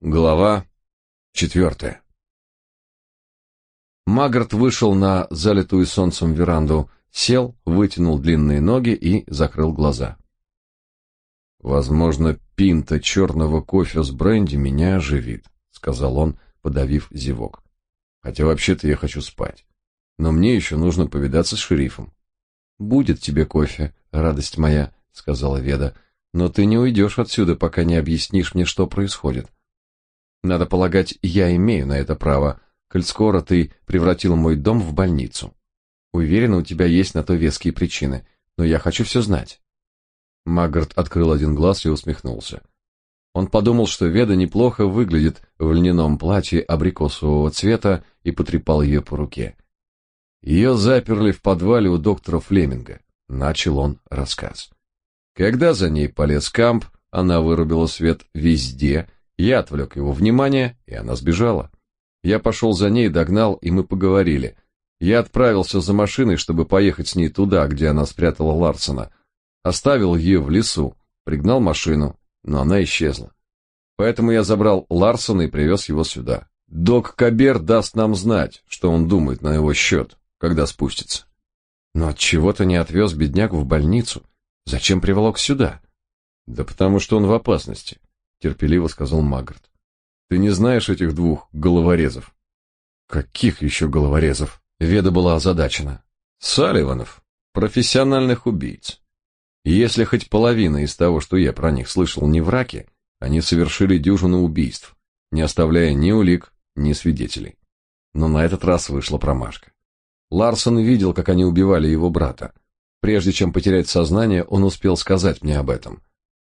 Глава четвертая. Магарт вышел на залитую солнцем веранду, сел, вытянул длинные ноги и закрыл глаза. Возможно, пинта черного кофе с бренди меня оживит, сказал он, подавив зевок. Хотя вообще-то я хочу спать. Но мне еще нужно повидаться с шерифом. Будет тебе кофе, радость моя, сказала Веда. Но ты не уйдешь отсюда, пока не объяснишь мне, что происходит. Надо полагать, я имею на это право, коль скоро ты превратил мой дом в больницу. Уверена, у тебя есть на то веские причины, но я хочу все знать. Маггарт открыл один глаз и усмехнулся. Он подумал, что Веда неплохо выглядит в льняном платье абрикосового цвета и потрепал ее по руке. Ее заперли в подвале у доктора Флеминга. Начал он рассказ. Когда за ней полез Камп, она вырубила свет везде я отвлек его внимание, и она сбежала. Я пошел за ней, догнал, и мы поговорили. Я отправился за машиной, чтобы поехать с ней туда, где она спрятала Ларсона. Оставил ее в лесу, пригнал машину, но она исчезла. Поэтому я забрал Ларсона и привез его сюда. Док Кабер даст нам знать, что он думает на его счет, когда спустится. Но от чего то не отвез беднягу в больницу? Зачем приволок сюда? Да потому что он в опасности терпеливо сказал Магарт. Ты не знаешь этих двух головорезов? Каких еще головорезов? Веда была озадачена. Салливанов, профессиональных убийц. И если хоть половина из того, что я про них слышал, не враки, они совершили дюжину убийств, не оставляя ни улик, ни свидетелей. Но на этот раз вышла промашка. Ларсон видел, как они убивали его брата. Прежде чем потерять сознание, он успел сказать мне об этом.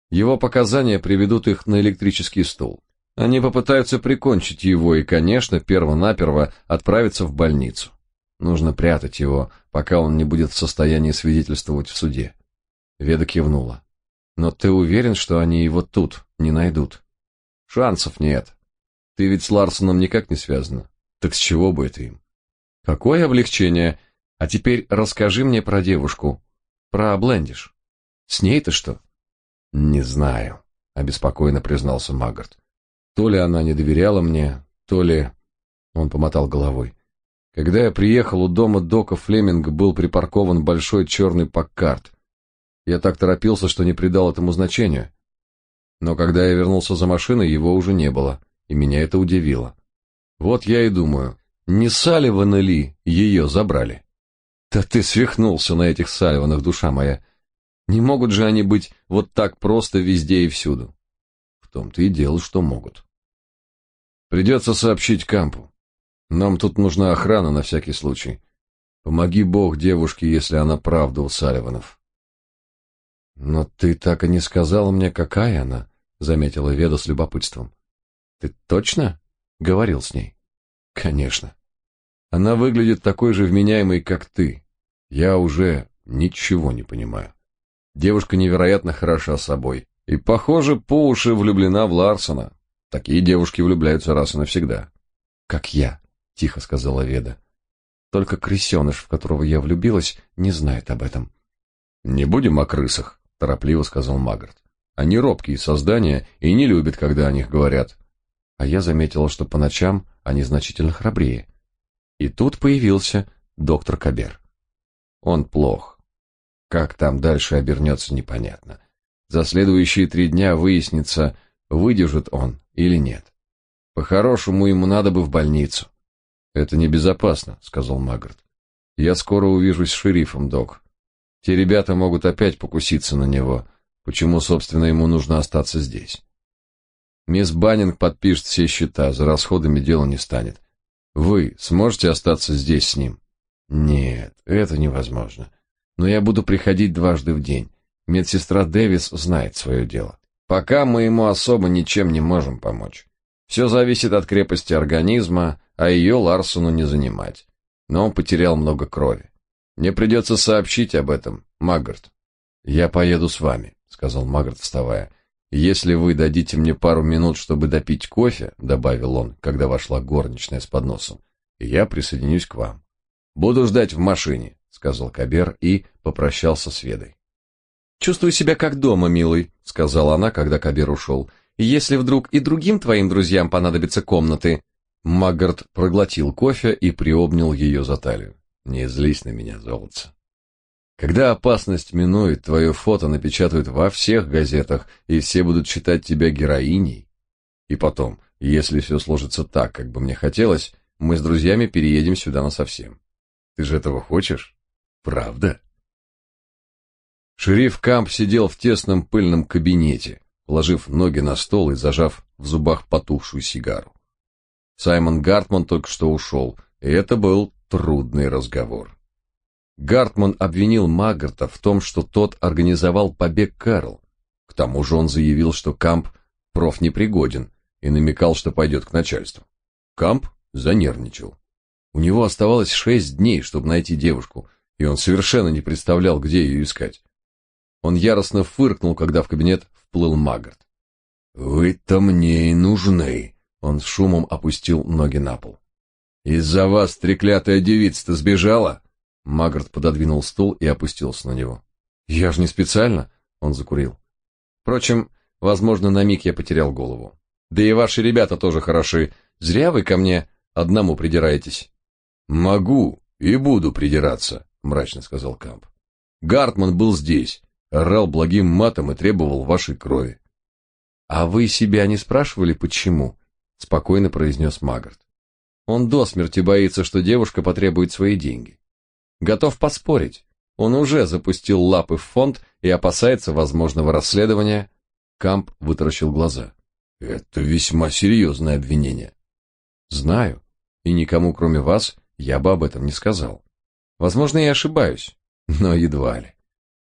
Его показания приведут их на электрический стул. Они попытаются прикончить его и, конечно, перво-наперво отправиться в больницу. Нужно прятать его, пока он не будет в состоянии свидетельствовать в суде. Веда кивнула. Но ты уверен, что они его тут не найдут? Шансов нет. Ты ведь с Ларсоном никак не связана. Так с чего бы это им? Какое облегчение. А теперь расскажи мне про девушку, про Блендиш. С ней-то что? Не знаю, обеспокоенно признался Магарт. То ли она не доверяла мне, то ли он помотал головой. Когда я приехал у дома Дока Флеминга, был припаркован большой черный Паккарт. Я так торопился, что не придал этому значения. Но когда я вернулся за машиной, его уже не было, и меня это удивило. Вот я и думаю, не Салливана ли ее забрали? Да ты свихнулся на этих Салливанах, душа моя. Не могут же они быть вот так просто везде и всюду. В том-то и дело, что могут. Придется сообщить Кампу. Нам тут нужна охрана на всякий случай. Помоги Бог девушке, если она правда у Салливанов. Но ты так и не сказал мне, какая она, заметила Веда с любопытством. Ты точно говорил с ней? Конечно. Она выглядит такой же вменяемой, как ты. Я уже ничего не понимаю. Девушка невероятно хороша собой и, похоже, по уши влюблена в Ларсона. Такие девушки влюбляются раз и навсегда. Как я, тихо сказала Веда. Только крысеныш, в которого я влюбилась, не знает об этом. Не будем о крысах, торопливо сказал Магарт. Они робкие создания и не любят, когда о них говорят. А я заметила, что по ночам они значительно храбрее. И тут появился доктор Кабер. Он плох. Как там дальше обернется, непонятно. За следующие три дня выяснится, выдержит он или нет. По-хорошему ему надо бы в больницу. Это небезопасно, сказал Магарт. Я скоро увижусь с шерифом, док. Те ребята могут опять покуситься на него. Почему, собственно, ему нужно остаться здесь? Мисс Баннинг подпишет все счета, за расходами дело не станет. Вы сможете остаться здесь с ним? Нет, это невозможно но я буду приходить дважды в день. Медсестра Дэвис знает свое дело. Пока мы ему особо ничем не можем помочь. Все зависит от крепости организма, а ее Ларсону не занимать. Но он потерял много крови. Мне придется сообщить об этом, Маггарт. Я поеду с вами, сказал Маггарт, вставая. Если вы дадите мне пару минут, чтобы допить кофе, добавил он, когда вошла горничная с подносом, я присоединюсь к вам. Буду ждать в машине сказал Кабер и попрощался с Ведой. Чувствую себя как дома, милый, сказала она, когда Кабер ушел. если вдруг и другим твоим друзьям понадобятся комнаты. Маггарт проглотил кофе и приобнял ее за талию. Не злись на меня, золотце. Когда опасность минует, твое фото напечатают во всех газетах, и все будут считать тебя героиней. И потом, если все сложится так, как бы мне хотелось, мы с друзьями переедем сюда насовсем. Ты же этого хочешь? Правда? Шериф Камп сидел в тесном пыльном кабинете, положив ноги на стол и зажав в зубах потухшую сигару. Саймон Гартман только что ушел, и это был трудный разговор. Гартман обвинил Маггарта в том, что тот организовал побег Кэрол. К тому же он заявил, что Камп проф непригоден и намекал, что пойдет к начальству. Камп занервничал. У него оставалось шесть дней, чтобы найти девушку, и он совершенно не представлял, где ее искать. Он яростно фыркнул, когда в кабинет вплыл Маггарт. «Вы-то мне и нужны!» Он с шумом опустил ноги на пол. «Из-за вас треклятая девица-то сбежала?» Магарт пододвинул стул и опустился на него. Я же не специально, он закурил. Впрочем, возможно, на миг я потерял голову. Да и ваши ребята тоже хороши. Зря вы ко мне одному придираетесь. Могу и буду придираться, мрачно сказал Камп. Гартман был здесь, орал благим матом и требовал вашей крови. А вы себя не спрашивали, почему? спокойно произнес Магарт. Он до смерти боится, что девушка потребует свои деньги. Готов поспорить. Он уже запустил лапы в фонд и опасается возможного расследования. Камп вытаращил глаза. Это весьма серьезное обвинение. Знаю, и никому, кроме вас, я бы об этом не сказал. Возможно, я ошибаюсь, но едва ли.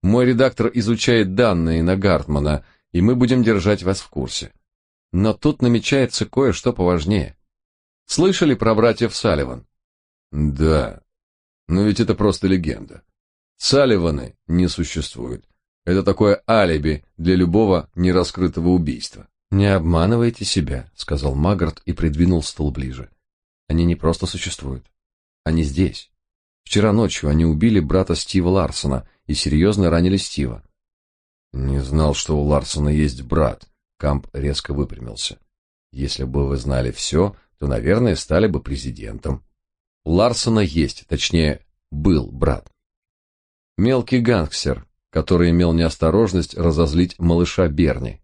Мой редактор изучает данные на Гартмана, и мы будем держать вас в курсе. Но тут намечается кое-что поважнее. Слышали про братьев Салливан? Да, но ведь это просто легенда. Салливаны не существует. Это такое алиби для любого нераскрытого убийства. Не обманывайте себя, сказал Магарт и придвинул стул ближе. Они не просто существуют. Они здесь. Вчера ночью они убили брата Стива Ларсона и серьезно ранили Стива. Не знал, что у Ларсона есть брат. Камп резко выпрямился. Если бы вы знали все, то, наверное, стали бы президентом. У Ларсона есть, точнее, был брат. Мелкий гангстер, который имел неосторожность разозлить малыша Берни.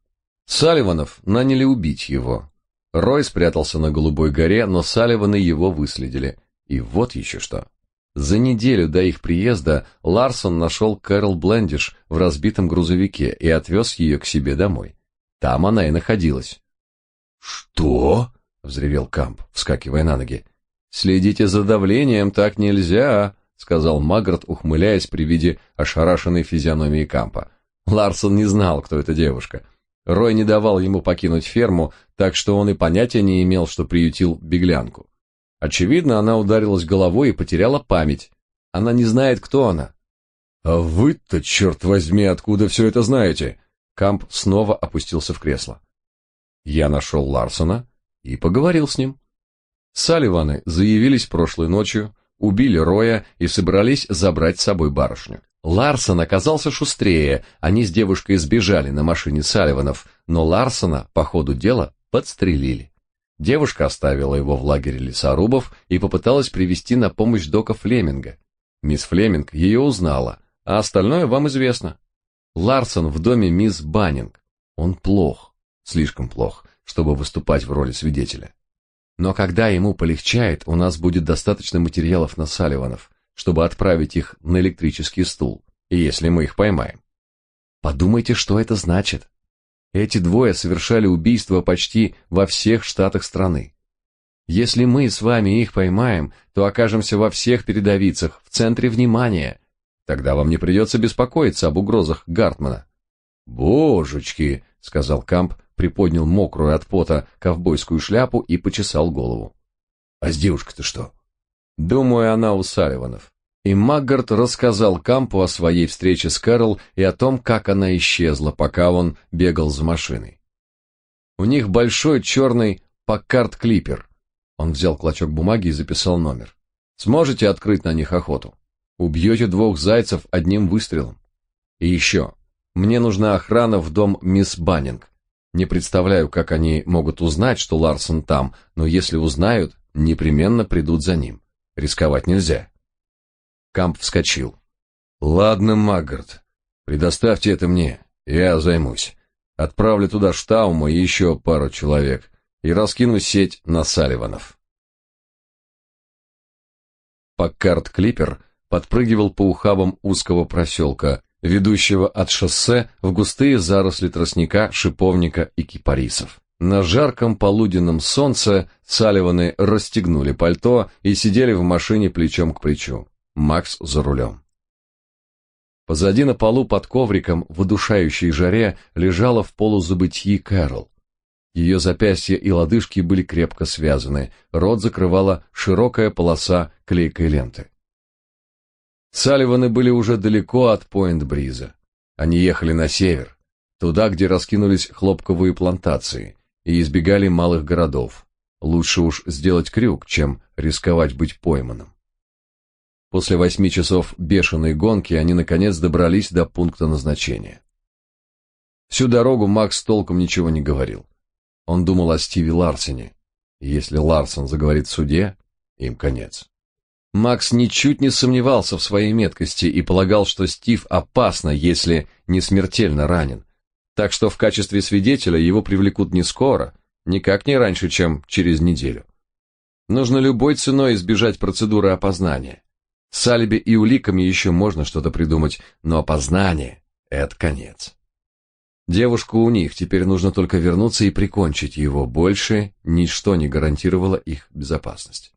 Салливанов наняли убить его. Рой спрятался на Голубой горе, но Салливаны его выследили. И вот еще что. За неделю до их приезда Ларсон нашел Кэрол Блендиш в разбитом грузовике и отвез ее к себе домой. Там она и находилась. «Что?» — взревел Камп, вскакивая на ноги. Следите за давлением, так нельзя, сказал Магрот, ухмыляясь при виде ошарашенной физиономии Кампа. Ларсон не знал, кто эта девушка. Рой не давал ему покинуть ферму, так что он и понятия не имел, что приютил беглянку. Очевидно, она ударилась головой и потеряла память. Она не знает, кто она. А вы-то, черт возьми, откуда все это знаете? Камп снова опустился в кресло. Я нашел Ларсона и поговорил с ним. Салливаны заявились прошлой ночью, убили Роя и собрались забрать с собой барышню. Ларсон оказался шустрее, они с девушкой сбежали на машине Салливанов, но Ларсона по ходу дела подстрелили. Девушка оставила его в лагере лесорубов и попыталась привести на помощь Дока Флеминга. Мисс Флеминг ее узнала, а остальное вам известно. Ларсон в доме мисс Баннинг. Он плох, слишком плох, чтобы выступать в роли свидетеля. Но когда ему полегчает, у нас будет достаточно материалов на Салливанов, чтобы отправить их на электрический стул, если мы их поймаем. Подумайте, что это значит. Эти двое совершали убийства почти во всех штатах страны. Если мы с вами их поймаем, то окажемся во всех передовицах, в центре внимания. Тогда вам не придется беспокоиться об угрозах Гартмана. «Божечки!» — сказал Камп, приподнял мокрую от пота ковбойскую шляпу и почесал голову. А с девушкой-то что? Думаю, она у Салливанов. И Маггарт рассказал Кампу о своей встрече с Кэрол и о том, как она исчезла, пока он бегал за машиной. У них большой черный Паккарт Клипер. Он взял клочок бумаги и записал номер. Сможете открыть на них охоту? Убьете двух зайцев одним выстрелом. И еще. Мне нужна охрана в дом мисс Баннинг. Не представляю, как они могут узнать, что Ларсон там, но если узнают, непременно придут за ним. Рисковать нельзя. Камп вскочил. Ладно, Маггарт, предоставьте это мне, я займусь. Отправлю туда Штаума и еще пару человек и раскину сеть на Салливанов. Паккарт Клипер подпрыгивал по ухабам узкого проселка, ведущего от шоссе в густые заросли тростника, шиповника и кипарисов. На жарком полуденном солнце Салливаны расстегнули пальто и сидели в машине плечом к плечу. Макс за рулем. Позади на полу под ковриком в удушающей жаре лежала в полузабытии Кэрол. Ее запястья и лодыжки были крепко связаны, рот закрывала широкая полоса клейкой ленты. Салливаны были уже далеко от Пойнт-Бриза. Они ехали на север, туда, где раскинулись хлопковые плантации, и избегали малых городов. Лучше уж сделать крюк, чем рисковать быть пойманным. После восьми часов бешеной гонки они наконец добрались до пункта назначения. Всю дорогу Макс толком ничего не говорил. Он думал о Стиве Ларсене. Если Ларсон заговорит в суде, им конец. Макс ничуть не сомневался в своей меткости и полагал, что Стив опасно, если не смертельно ранен. Так что в качестве свидетеля его привлекут не скоро, никак не раньше, чем через неделю. Нужно любой ценой избежать процедуры опознания. С алиби и уликами еще можно что-то придумать, но опознание — это конец. Девушку у них, теперь нужно только вернуться и прикончить его, больше ничто не гарантировало их безопасность.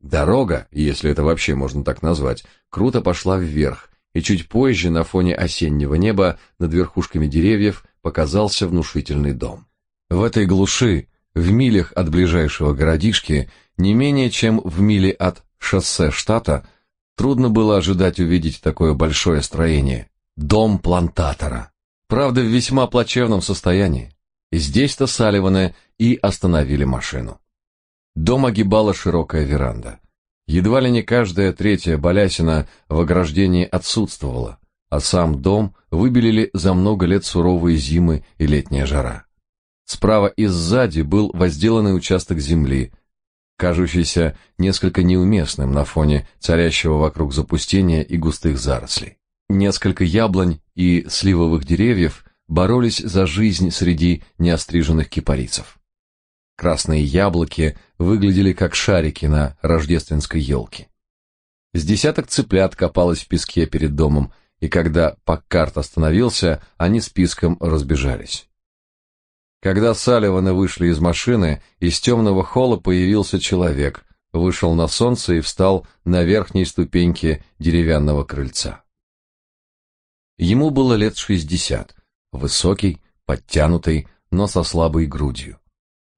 Дорога, если это вообще можно так назвать, круто пошла вверх, и чуть позже на фоне осеннего неба над верхушками деревьев показался внушительный дом. В этой глуши, в милях от ближайшего городишки, не менее чем в миле от шоссе штата, трудно было ожидать увидеть такое большое строение. Дом плантатора. Правда, в весьма плачевном состоянии. Здесь-то Салливаны и остановили машину. Дом огибала широкая веранда. Едва ли не каждая третья балясина в ограждении отсутствовала, а сам дом выбелили за много лет суровые зимы и летняя жара. Справа и сзади был возделанный участок земли, кажущийся несколько неуместным на фоне царящего вокруг запустения и густых зарослей. Несколько яблонь и сливовых деревьев боролись за жизнь среди неостриженных кипарисов. Красные яблоки выглядели как шарики на рождественской елке. С десяток цыплят копалось в песке перед домом, и когда Паккарт остановился, они списком разбежались. Когда Салливаны вышли из машины, из темного холла появился человек, вышел на солнце и встал на верхней ступеньке деревянного крыльца. Ему было лет шестьдесят, высокий, подтянутый, но со слабой грудью.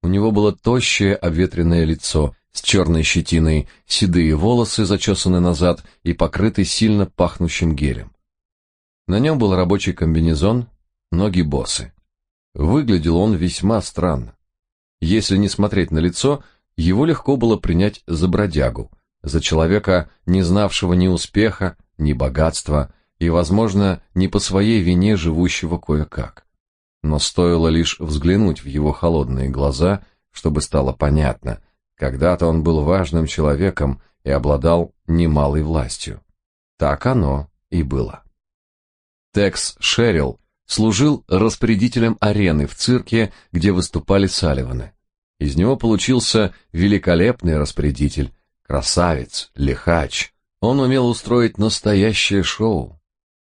У него было тощее обветренное лицо с черной щетиной, седые волосы зачесаны назад и покрыты сильно пахнущим гелем. На нем был рабочий комбинезон, ноги босы. Выглядел он весьма странно. Если не смотреть на лицо, его легко было принять за бродягу, за человека, не знавшего ни успеха, ни богатства и, возможно, не по своей вине живущего кое-как но стоило лишь взглянуть в его холодные глаза, чтобы стало понятно, когда-то он был важным человеком и обладал немалой властью. Так оно и было. Текс Шерил служил распорядителем арены в цирке, где выступали Салливаны. Из него получился великолепный распорядитель, красавец, лихач. Он умел устроить настоящее шоу.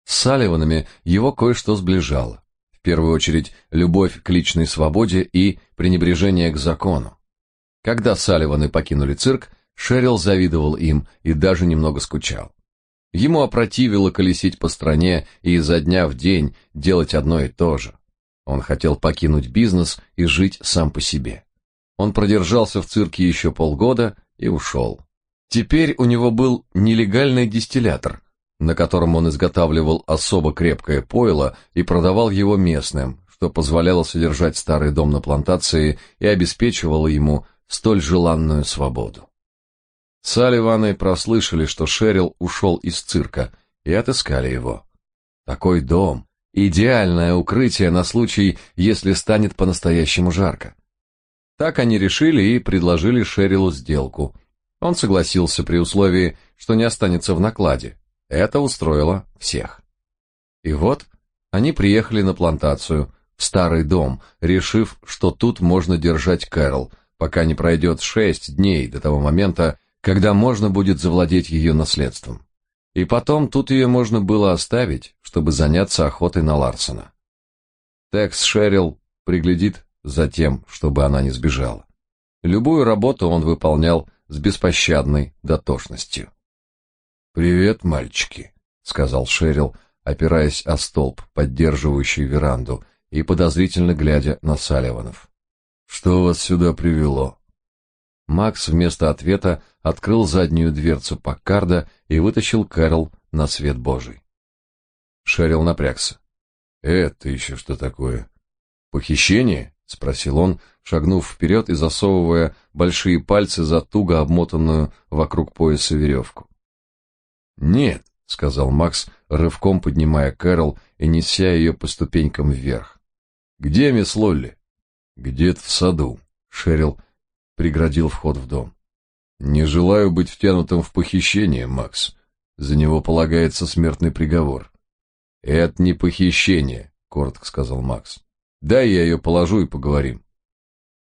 С Салливанами его кое-что сближало первую очередь любовь к личной свободе и пренебрежение к закону. Когда Салливаны покинули цирк, Шерил завидовал им и даже немного скучал. Ему опротивило колесить по стране и изо дня в день делать одно и то же. Он хотел покинуть бизнес и жить сам по себе. Он продержался в цирке еще полгода и ушел. Теперь у него был нелегальный дистиллятор, на котором он изготавливал особо крепкое пойло и продавал его местным, что позволяло содержать старый дом на плантации и обеспечивало ему столь желанную свободу. Салливаны прослышали, что Шерил ушел из цирка, и отыскали его. Такой дом Идеальное укрытие на случай, если станет по-настоящему жарко. Так они решили и предложили Шерилу сделку. Он согласился при условии, что не останется в накладе. Это устроило всех. И вот они приехали на плантацию, в старый дом, решив, что тут можно держать Кэрол, пока не пройдет шесть дней до того момента, когда можно будет завладеть ее наследством. И потом тут ее можно было оставить, чтобы заняться охотой на Ларсона. Текс Шерил приглядит за тем, чтобы она не сбежала. Любую работу он выполнял с беспощадной дотошностью. «Привет, мальчики», — сказал Шерил, опираясь о столб, поддерживающий веранду, и подозрительно глядя на Салливанов. «Что вас сюда привело?» Макс вместо ответа открыл заднюю дверцу Паккарда и вытащил Кэрол на свет Божий. Шерил напрягся. «Это еще что такое? Похищение?» — спросил он, шагнув вперед и засовывая большие пальцы за туго обмотанную вокруг пояса веревку. «Нет», — сказал Макс, рывком поднимая Кэрол и неся ее по ступенькам вверх. «Где мисс Лолли?» «Где-то в саду», — Шерил преградил вход в дом. «Не желаю быть втянутым в похищение, Макс. За него полагается смертный приговор». «Это не похищение», — коротко сказал Макс. «Дай я ее положу и поговорим».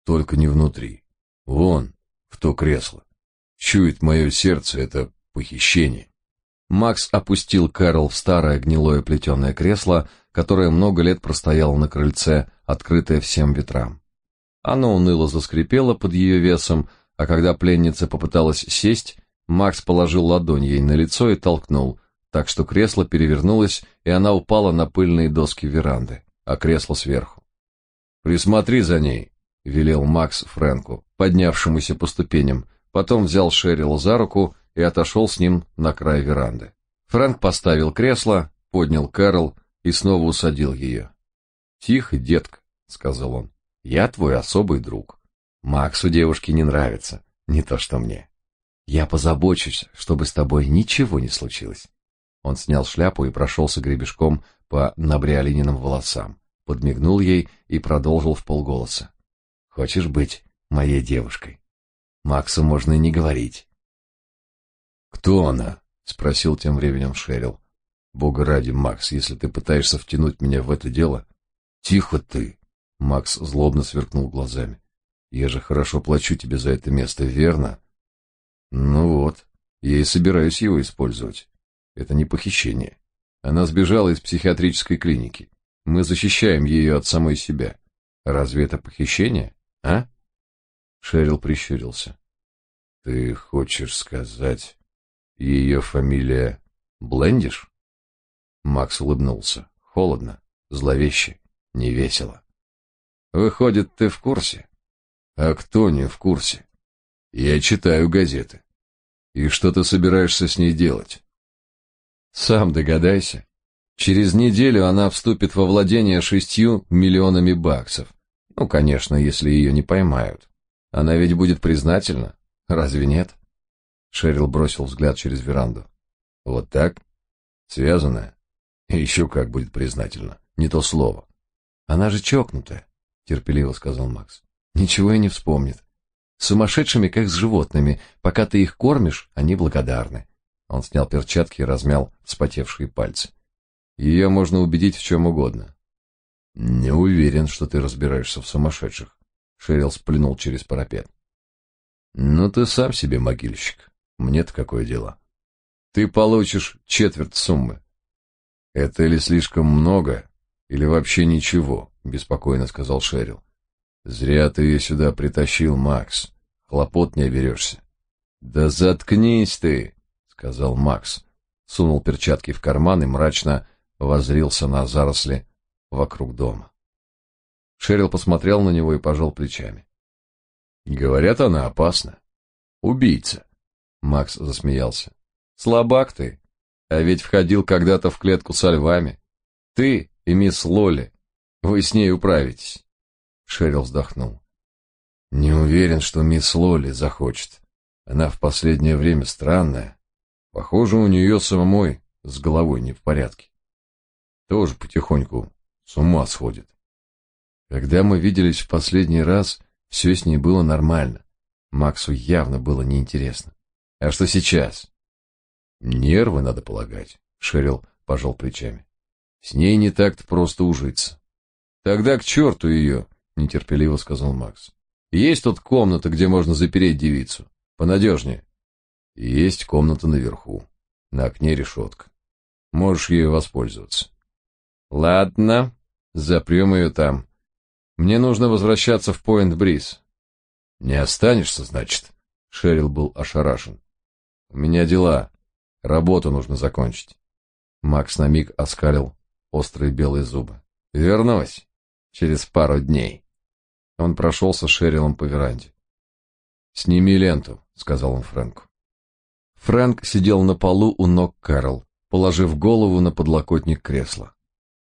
«Только не внутри. Вон, в то кресло. Чует мое сердце это похищение». Макс опустил Кэрол в старое гнилое плетеное кресло, которое много лет простояло на крыльце, открытое всем ветрам. Оно уныло заскрипело под ее весом, а когда пленница попыталась сесть, Макс положил ладонь ей на лицо и толкнул, так что кресло перевернулось, и она упала на пыльные доски веранды, а кресло сверху. «Присмотри за ней», — велел Макс Фрэнку, поднявшемуся по ступеням, потом взял Шерила за руку и отошел с ним на край веранды. Фрэнк поставил кресло, поднял Кэрол и снова усадил ее. «Тихо, детка», — сказал он, — «я твой особый друг. Максу девушки не нравится, не то что мне. Я позабочусь, чтобы с тобой ничего не случилось». Он снял шляпу и прошелся гребешком по набриолининым волосам, подмигнул ей и продолжил в полголоса. «Хочешь быть моей девушкой?» Максу можно и не говорить. «Кто она?» — спросил тем временем Шерил. «Бога ради, Макс, если ты пытаешься втянуть меня в это дело...» «Тихо ты!» — Макс злобно сверкнул глазами. «Я же хорошо плачу тебе за это место, верно?» «Ну вот, я и собираюсь его использовать. Это не похищение. Она сбежала из психиатрической клиники. Мы защищаем ее от самой себя. Разве это похищение, а?» Шерил прищурился. «Ты хочешь сказать...» Ее фамилия Блендиш? Макс улыбнулся. Холодно, зловеще, невесело. Выходит, ты в курсе? А кто не в курсе? Я читаю газеты. И что ты собираешься с ней делать? Сам догадайся. Через неделю она вступит во владение шестью миллионами баксов. Ну, конечно, если ее не поймают. Она ведь будет признательна, разве нет? Шерил бросил взгляд через веранду. Вот так? Связанная? Еще как будет признательно. Не то слово. Она же чокнутая, терпеливо сказал Макс. Ничего и не вспомнит. Сумасшедшими, как с животными. Пока ты их кормишь, они благодарны. Он снял перчатки и размял вспотевшие пальцы. Ее можно убедить в чем угодно. Не уверен, что ты разбираешься в сумасшедших. Шерил сплюнул через парапет. Ну ты сам себе могильщик. Мне-то какое дело? Ты получишь четверть суммы. Это или слишком много, или вообще ничего, беспокойно сказал Шерил. Зря ты ее сюда притащил, Макс. Хлопот не оберешься. Да заткнись ты, сказал Макс. Сунул перчатки в карман и мрачно воззрился на заросли вокруг дома. Шерил посмотрел на него и пожал плечами. Говорят, она опасна. Убийца. Макс засмеялся. Слабак ты. А ведь входил когда-то в клетку со львами. Ты и мисс Лоли. Вы с ней управитесь. Шерил вздохнул. Не уверен, что мисс Лоли захочет. Она в последнее время странная. Похоже, у нее самой с головой не в порядке. тоже потихоньку с ума сходит. Когда мы виделись в последний раз, все с ней было нормально. Максу явно было неинтересно. А что сейчас? Нервы, надо полагать, Шерил пожал плечами. С ней не так-то просто ужиться. Тогда к черту ее, нетерпеливо сказал Макс. Есть тут комната, где можно запереть девицу. Понадежнее. Есть комната наверху. На окне решетка. Можешь ею воспользоваться. Ладно, запрем ее там. Мне нужно возвращаться в Пойнт-Бриз. Не останешься, значит? Шерил был ошарашен. У меня дела. Работу нужно закончить. Макс на миг оскалил острые белые зубы. Вернусь через пару дней. Он прошелся Шерилом по веранде. «Сними ленту», — сказал он Фрэнку. Фрэнк сидел на полу у ног Кэрол, положив голову на подлокотник кресла.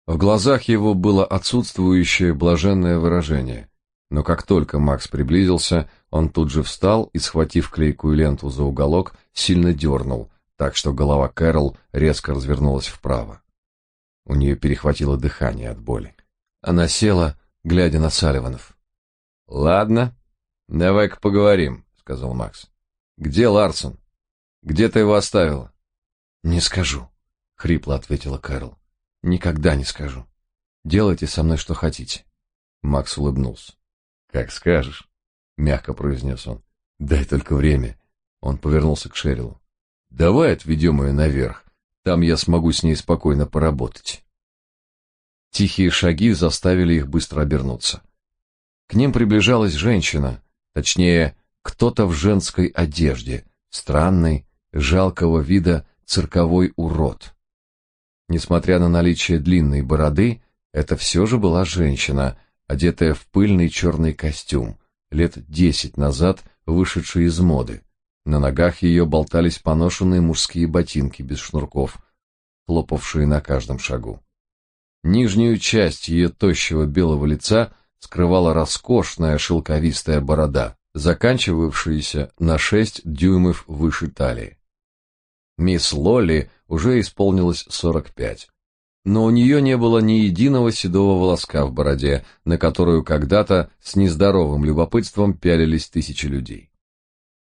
В глазах его было отсутствующее блаженное выражение, но как только Макс приблизился, он тут же встал и, схватив клейкую ленту за уголок, сильно дернул, так что голова Кэрол резко развернулась вправо. У нее перехватило дыхание от боли. Она села, глядя на Салливанов. Ладно, давай-ка поговорим, сказал Макс. Где Ларсон? Где ты его оставила? Не скажу, хрипло ответила Кэрол. Никогда не скажу. Делайте со мной что хотите. Макс улыбнулся. Как скажешь, мягко произнес он. Дай только время. Он повернулся к Шерилу. Давай отведем ее наверх. Там я смогу с ней спокойно поработать. Тихие шаги заставили их быстро обернуться. К ним приближалась женщина, точнее, кто-то в женской одежде, странный, жалкого вида цирковой урод. Несмотря на наличие длинной бороды, это все же была женщина, одетая в пыльный черный костюм, лет десять назад вышедший из моды. На ногах ее болтались поношенные мужские ботинки без шнурков, хлопавшие на каждом шагу. Нижнюю часть ее тощего белого лица – скрывала роскошная шелковистая борода, заканчивавшаяся на шесть дюймов выше талии. Мисс Лолли уже исполнилось сорок пять, но у нее не было ни единого седого волоска в бороде, на которую когда-то с нездоровым любопытством пялились тысячи людей.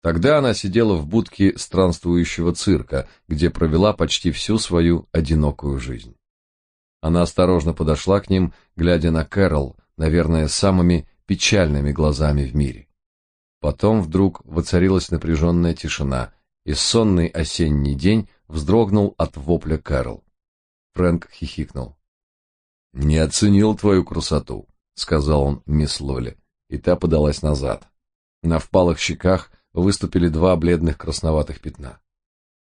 Тогда она сидела в будке странствующего цирка, где провела почти всю свою одинокую жизнь. Она осторожно подошла к ним, глядя на Кэрол, наверное, самыми печальными глазами в мире. Потом вдруг воцарилась напряженная тишина, и сонный осенний день вздрогнул от вопля Кэрол. Фрэнк хихикнул. «Не оценил твою красоту», — сказал он мисс Лоли, и та подалась назад. На впалых щеках выступили два бледных красноватых пятна.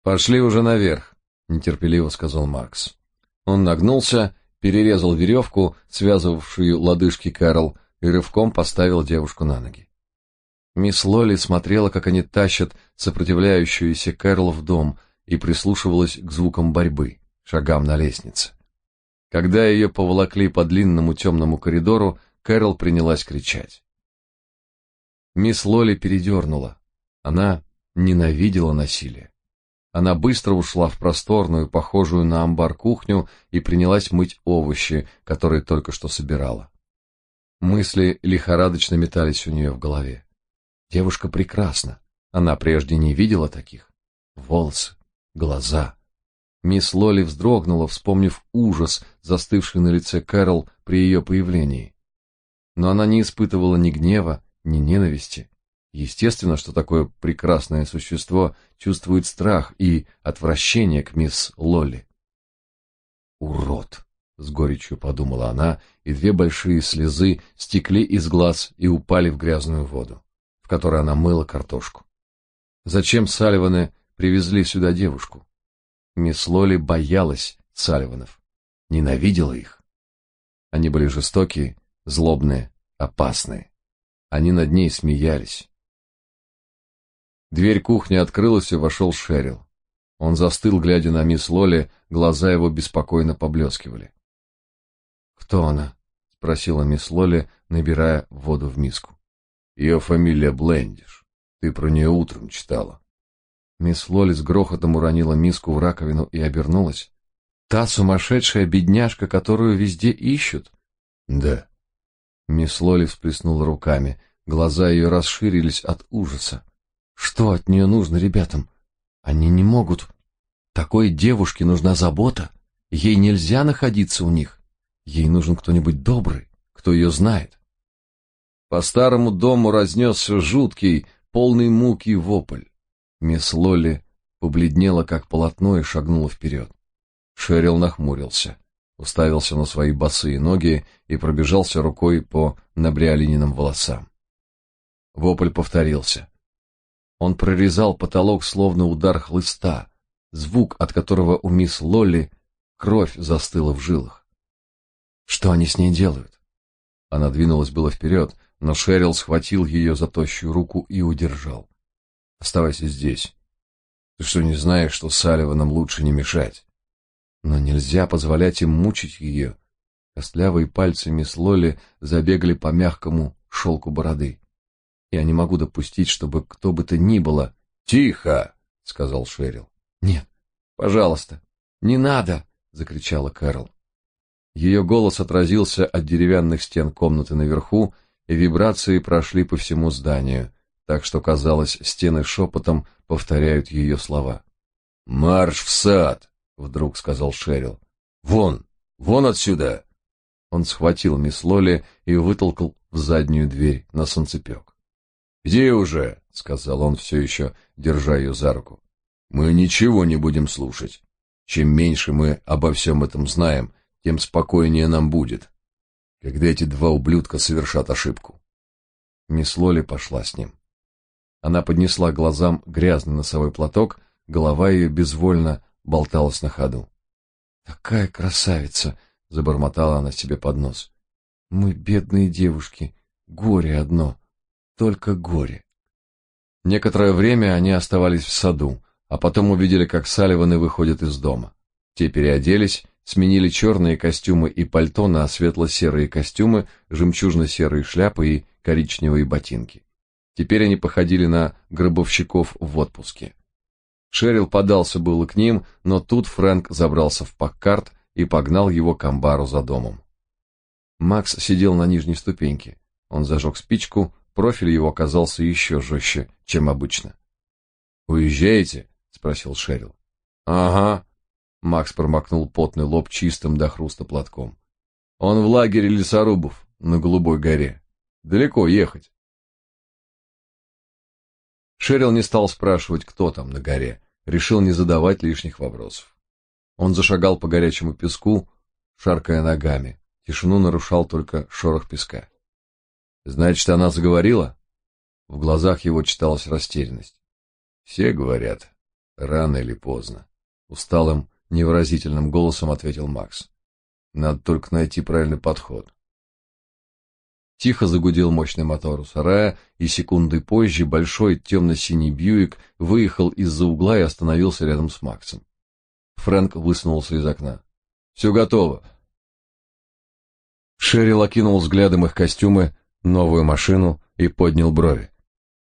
«Пошли уже наверх», — нетерпеливо сказал Маркс. Он нагнулся перерезал веревку, связывавшую лодыжки Кэрол, и рывком поставил девушку на ноги. Мисс Лоли смотрела, как они тащат сопротивляющуюся Кэрол в дом, и прислушивалась к звукам борьбы, шагам на лестнице. Когда ее поволокли по длинному темному коридору, Кэрол принялась кричать. Мисс Лоли передернула. Она ненавидела насилие. Она быстро ушла в просторную, похожую на амбар кухню и принялась мыть овощи, которые только что собирала. Мысли лихорадочно метались у нее в голове. Девушка прекрасна. Она прежде не видела таких. Волосы, глаза. Мисс Лоли вздрогнула, вспомнив ужас, застывший на лице Кэрол при ее появлении. Но она не испытывала ни гнева, ни ненависти. Естественно, что такое прекрасное существо чувствует страх и отвращение к мисс Лолли. «Урод!» — с горечью подумала она, и две большие слезы стекли из глаз и упали в грязную воду, в которой она мыла картошку. Зачем Салливаны привезли сюда девушку? Мисс Лолли боялась Салливанов, ненавидела их. Они были жестокие, злобные, опасные. Они над ней смеялись. Дверь кухни открылась, и вошел Шерил. Он застыл, глядя на мисс Лоли, глаза его беспокойно поблескивали. «Кто она?» — спросила мисс Лоли, набирая воду в миску. «Ее фамилия Блендиш. Ты про нее утром читала». Мисс Лоли с грохотом уронила миску в раковину и обернулась. Та сумасшедшая бедняжка, которую везде ищут? Да. Мисс Лоли всплеснула руками. Глаза ее расширились от ужаса. Что от нее нужно ребятам? Они не могут. Такой девушке нужна забота. Ей нельзя находиться у них. Ей нужен кто-нибудь добрый, кто ее знает. По старому дому разнесся жуткий, полный муки вопль. Мисс Лоли побледнела, как полотно, и шагнула вперед. Шерил нахмурился, уставился на свои босые ноги и пробежался рукой по набриолининым волосам. Вопль повторился. Он прорезал потолок, словно удар хлыста, звук, от которого у мисс Лолли кровь застыла в жилах. Что они с ней делают? Она двинулась было вперед, но Шерил схватил ее за тощую руку и удержал. Оставайся здесь. Ты что, не знаешь, что Салливанам лучше не мешать? Но нельзя позволять им мучить ее. Костлявые пальцы мисс Лоли забегали по мягкому шелку бороды. Я не могу допустить, чтобы кто бы то ни было... — Тихо! — сказал Шерил. — Нет, пожалуйста, не надо! — закричала Кэрол. Ее голос отразился от деревянных стен комнаты наверху, и вибрации прошли по всему зданию, так что, казалось, стены шепотом повторяют ее слова. «Марш в сад!» — вдруг сказал Шерил. «Вон! Вон отсюда!» Он схватил мисс Лоли и вытолкал в заднюю дверь на солнцепек. «Где уже?» — сказал он, все еще держа ее за руку. «Мы ничего не будем слушать. Чем меньше мы обо всем этом знаем, тем спокойнее нам будет, когда эти два ублюдка совершат ошибку». Мисс Лоли пошла с ним. Она поднесла глазам грязный носовой платок, голова ее безвольно болталась на ходу. «Такая красавица!» — забормотала она себе под нос. «Мы бедные девушки, горе одно, только горе». Некоторое время они оставались в саду, а потом увидели, как Салливаны выходят из дома. Те переоделись, сменили черные костюмы и пальто на светло-серые костюмы, жемчужно-серые шляпы и коричневые ботинки. Теперь они походили на гробовщиков в отпуске. Шерил подался было к ним, но тут Фрэнк забрался в паккарт и погнал его к амбару за домом. Макс сидел на нижней ступеньке. Он зажег спичку, профиль его оказался еще жестче, чем обычно. «Уезжаете?» — спросил Шерил. «Ага», — Макс промокнул потный лоб чистым до хруста платком. «Он в лагере лесорубов на Голубой горе. Далеко ехать». Шерил не стал спрашивать, кто там на горе, решил не задавать лишних вопросов. Он зашагал по горячему песку, шаркая ногами. Тишину нарушал только шорох песка. Значит, она заговорила? В глазах его читалась растерянность. Все говорят, рано или поздно, усталым, невыразительным голосом ответил Макс. Надо только найти правильный подход. Тихо загудел мощный мотор у сарая, и секунды позже большой темно-синий Бьюик выехал из-за угла и остановился рядом с Максом. Фрэнк высунулся из окна. «Все готово». Шерил окинул взглядом их костюмы, новую машину и поднял брови.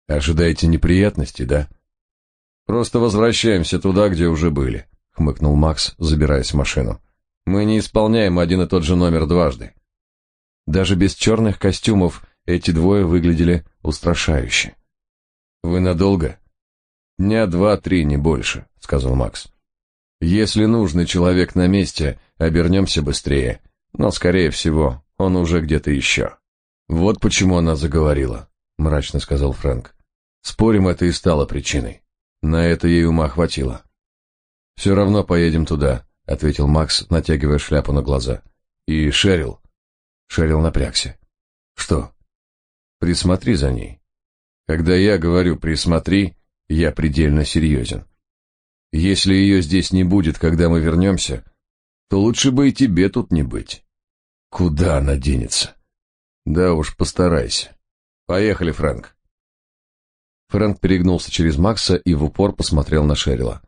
«Ожидаете неприятностей, да?» «Просто возвращаемся туда, где уже были», — хмыкнул Макс, забираясь в машину. «Мы не исполняем один и тот же номер дважды. Даже без черных костюмов эти двое выглядели устрашающе. «Вы надолго?» «Дня два-три, не больше», — сказал Макс. «Если нужный человек на месте, обернемся быстрее, но, скорее всего, он уже где-то еще». «Вот почему она заговорила», — мрачно сказал Фрэнк. «Спорим, это и стало причиной. На это ей ума хватило». «Все равно поедем туда», — ответил Макс, натягивая шляпу на глаза. «И Шерил, Шерил напрягся. Что? Присмотри за ней. Когда я говорю «присмотри», я предельно серьезен. Если ее здесь не будет, когда мы вернемся, то лучше бы и тебе тут не быть. Куда она денется? Да уж, постарайся. Поехали, Фрэнк. Фрэнк перегнулся через Макса и в упор посмотрел на Шерила.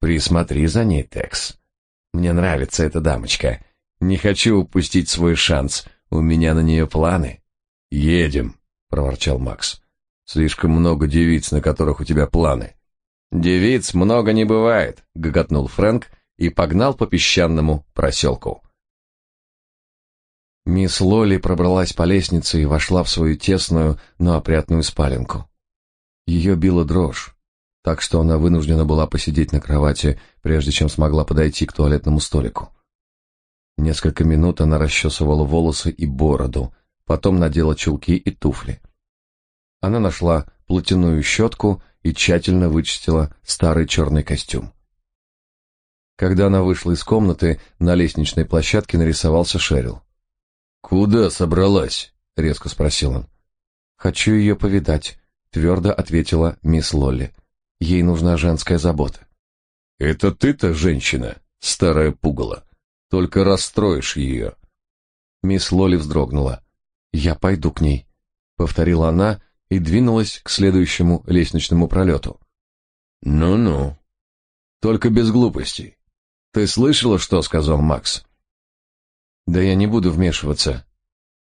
Присмотри за ней, Текс. Мне нравится эта дамочка. Не хочу упустить свой шанс. У меня на нее планы. Едем, проворчал Макс. Слишком много девиц, на которых у тебя планы. Девиц много не бывает, гоготнул Фрэнк и погнал по песчаному проселку. Мисс Лоли пробралась по лестнице и вошла в свою тесную, но опрятную спаленку. Ее била дрожь, так что она вынуждена была посидеть на кровати, прежде чем смогла подойти к туалетному столику. Несколько минут она расчесывала волосы и бороду, потом надела чулки и туфли. Она нашла платяную щетку и тщательно вычистила старый черный костюм. Когда она вышла из комнаты, на лестничной площадке нарисовался Шерил. «Куда собралась?» — резко спросил он. «Хочу ее повидать», — твердо ответила мисс Лолли. «Ей нужна женская забота». «Это ты-то женщина, старая пугало. Только расстроишь ее». Мисс Лолли вздрогнула. «Я пойду к ней», — повторила она и двинулась к следующему лестничному пролету. «Ну-ну. Только без глупостей. Ты слышала, что сказал Макс?» Да я не буду вмешиваться,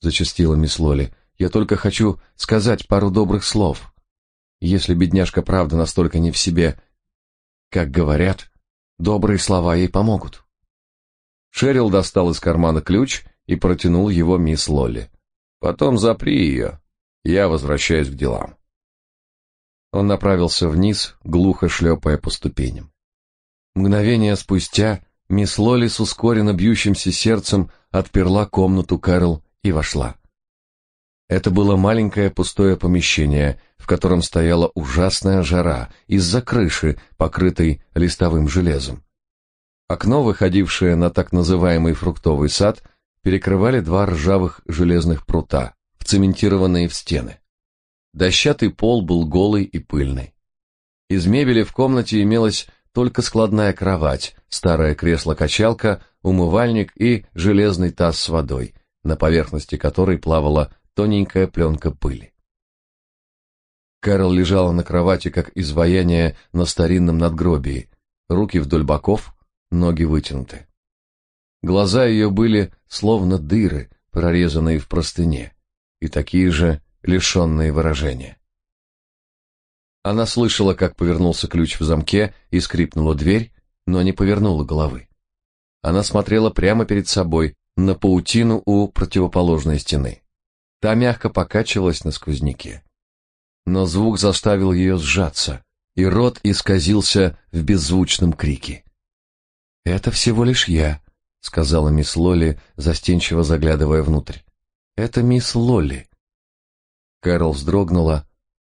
зачастила мисс Лоли. Я только хочу сказать пару добрых слов. Если бедняжка правда настолько не в себе, как говорят, добрые слова ей помогут. Шерил достал из кармана ключ и протянул его мисс Лолли. Потом запри ее. Я возвращаюсь к делам. Он направился вниз, глухо шлепая по ступеням. Мгновение спустя Мисс Лоли с ускоренно бьющимся сердцем отперла комнату Кэрол и вошла. Это было маленькое пустое помещение, в котором стояла ужасная жара из-за крыши, покрытой листовым железом. Окно, выходившее на так называемый фруктовый сад, перекрывали два ржавых железных прута, вцементированные в стены. Дощатый пол был голый и пыльный. Из мебели в комнате имелось только складная кровать, старое кресло-качалка, умывальник и железный таз с водой, на поверхности которой плавала тоненькая пленка пыли. Кэрол лежала на кровати, как изваяние на старинном надгробии, руки вдоль боков, ноги вытянуты. Глаза ее были словно дыры, прорезанные в простыне, и такие же лишенные выражения. Она слышала, как повернулся ключ в замке и скрипнула дверь, но не повернула головы. Она смотрела прямо перед собой, на паутину у противоположной стены. Та мягко покачивалась на сквозняке. Но звук заставил ее сжаться, и рот исказился в беззвучном крике. «Это всего лишь я», — сказала мисс Лолли, застенчиво заглядывая внутрь. «Это мисс Лолли». Кэрол вздрогнула,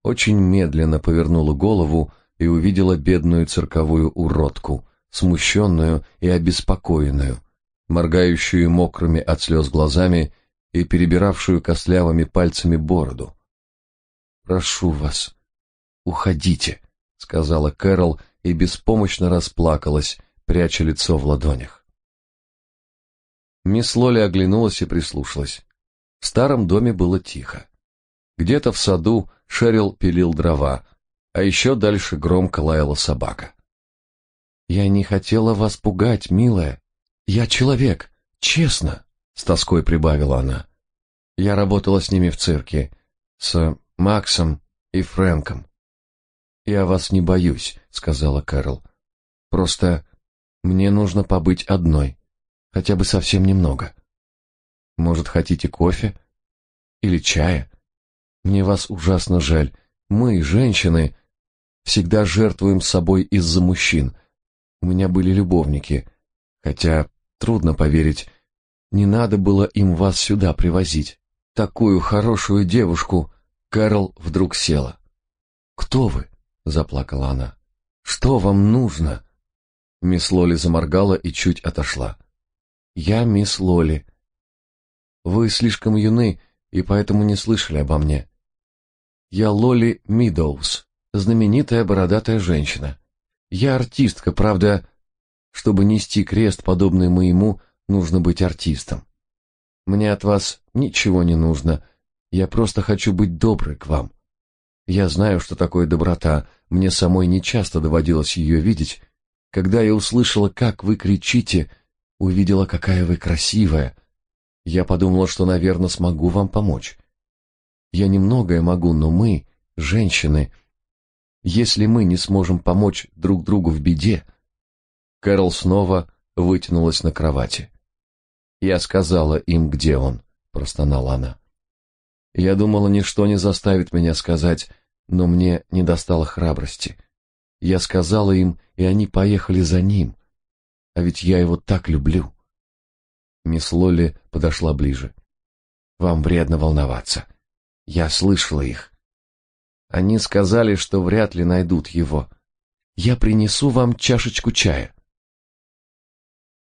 очень медленно повернула голову и увидела бедную цирковую уродку, смущенную и обеспокоенную, моргающую мокрыми от слез глазами и перебиравшую костлявыми пальцами бороду. «Прошу вас, уходите», — сказала Кэрол и беспомощно расплакалась, пряча лицо в ладонях. Мисс Лоли оглянулась и прислушалась. В старом доме было тихо. Где-то в саду Шерил пилил дрова, а еще дальше громко лаяла собака. «Я не хотела вас пугать, милая. Я человек, честно», — с тоской прибавила она. «Я работала с ними в цирке, с Максом и Фрэнком». «Я вас не боюсь», — сказала Кэрол. «Просто мне нужно побыть одной, хотя бы совсем немного. Может, хотите кофе? Или чая?» Мне вас ужасно жаль. Мы, женщины, всегда жертвуем собой из-за мужчин. У меня были любовники, хотя трудно поверить, не надо было им вас сюда привозить. Такую хорошую девушку. Кэрол вдруг села. Кто вы? заплакала она. Что вам нужно? Мисс Лоли заморгала и чуть отошла. Я мисс Лоли. Вы слишком юны и поэтому не слышали обо мне. Я Лоли Мидоуз, знаменитая бородатая женщина. Я артистка, правда, чтобы нести крест, подобный моему, нужно быть артистом. Мне от вас ничего не нужно, я просто хочу быть доброй к вам. Я знаю, что такое доброта, мне самой не часто доводилось ее видеть. Когда я услышала, как вы кричите, увидела, какая вы красивая — я подумала, что, наверное, смогу вам помочь. Я немногое могу, но мы, женщины, если мы не сможем помочь друг другу в беде, Кэрол снова вытянулась на кровати. «Я сказала им, где он», — простонала она. «Я думала, ничто не заставит меня сказать, но мне не достало храбрости. Я сказала им, и они поехали за ним. А ведь я его так люблю». Мисс Лолли подошла ближе. «Вам вредно волноваться. Я слышала их. Они сказали, что вряд ли найдут его. Я принесу вам чашечку чая».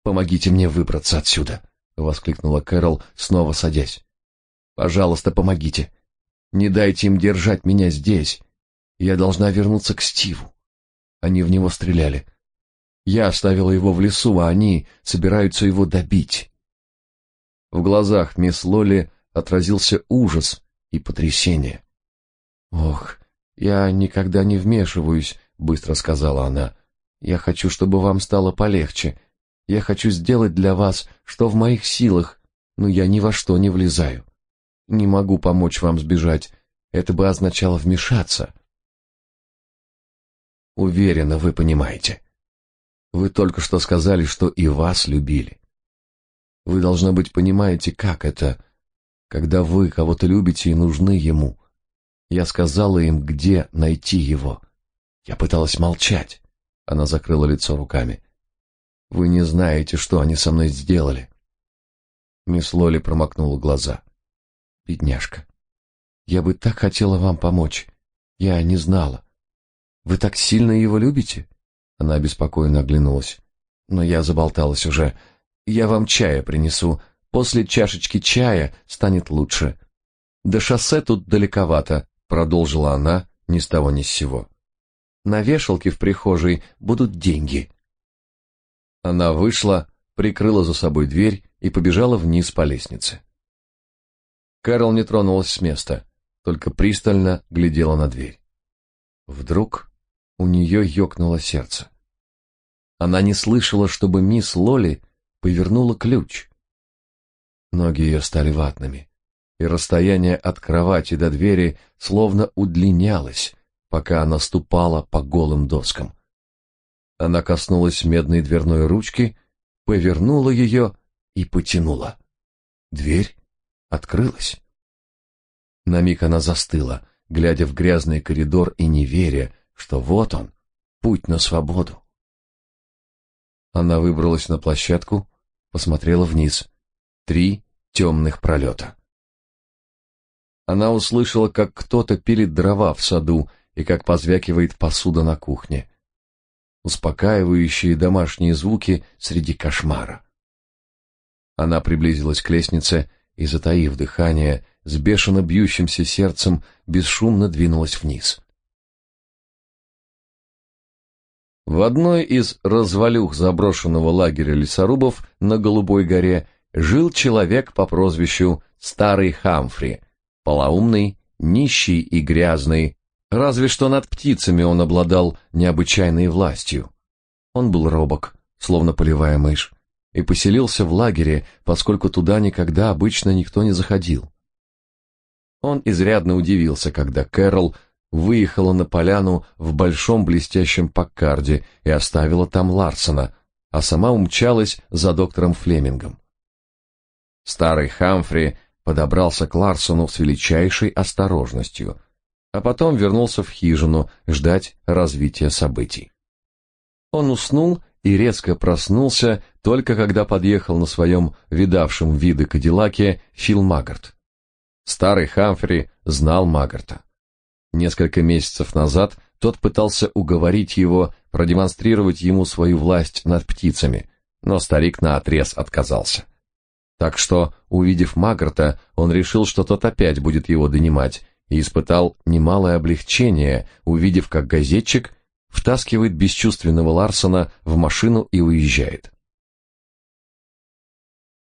«Помогите мне выбраться отсюда», — воскликнула Кэрол, снова садясь. «Пожалуйста, помогите. Не дайте им держать меня здесь. Я должна вернуться к Стиву. Они в него стреляли. Я оставила его в лесу, а они собираются его добить». В глазах мисс Лоли отразился ужас и потрясение. «Ох, я никогда не вмешиваюсь», — быстро сказала она. «Я хочу, чтобы вам стало полегче. Я хочу сделать для вас, что в моих силах, но я ни во что не влезаю. Не могу помочь вам сбежать. Это бы означало вмешаться. Уверена, вы понимаете. Вы только что сказали, что и вас любили. Вы, должно быть, понимаете, как это, когда вы кого-то любите и нужны ему. Я сказала им, где найти его. Я пыталась молчать. Она закрыла лицо руками. Вы не знаете, что они со мной сделали. Мисс Лоли промокнула глаза. Бедняжка. Я бы так хотела вам помочь. Я не знала. Вы так сильно его любите? Она беспокойно оглянулась. Но я заболталась уже. Я вам чая принесу. После чашечки чая станет лучше. До шоссе тут далековато, продолжила она ни с того ни с сего. На вешалке в прихожей будут деньги. Она вышла, прикрыла за собой дверь и побежала вниз по лестнице. Кэрол не тронулась с места, только пристально глядела на дверь. Вдруг у нее ёкнуло сердце. Она не слышала, чтобы мисс Лоли повернула ключ. Ноги ее стали ватными, и расстояние от кровати до двери словно удлинялось, пока она ступала по голым доскам. Она коснулась медной дверной ручки, повернула ее и потянула. Дверь открылась. На миг она застыла, глядя в грязный коридор и не веря, что вот он, путь на свободу. Она выбралась на площадку, посмотрела вниз. Три темных пролета. Она услышала, как кто-то пилит дрова в саду и как позвякивает посуда на кухне успокаивающие домашние звуки среди кошмара. Она приблизилась к лестнице и, затаив дыхание, с бешено бьющимся сердцем бесшумно двинулась вниз. В одной из развалюх заброшенного лагеря лесорубов на Голубой горе жил человек по прозвищу Старый Хамфри, полоумный, нищий и грязный, Разве что над птицами он обладал необычайной властью. Он был робок, словно полевая мышь, и поселился в лагере, поскольку туда никогда обычно никто не заходил. Он изрядно удивился, когда Кэрол выехала на поляну в большом блестящем Паккарде и оставила там Ларсона, а сама умчалась за доктором Флемингом. Старый Хамфри подобрался к Ларсону с величайшей осторожностью, а потом вернулся в хижину ждать развития событий. Он уснул и резко проснулся только когда подъехал на своем видавшем виды Кадиллаке Фил Магарт. Старый Хамфри знал Магарта. Несколько месяцев назад тот пытался уговорить его продемонстрировать ему свою власть над птицами, но старик наотрез отказался. Так что, увидев Магарта, он решил, что тот опять будет его донимать, и испытал немалое облегчение, увидев, как газетчик втаскивает бесчувственного Ларсона в машину и уезжает.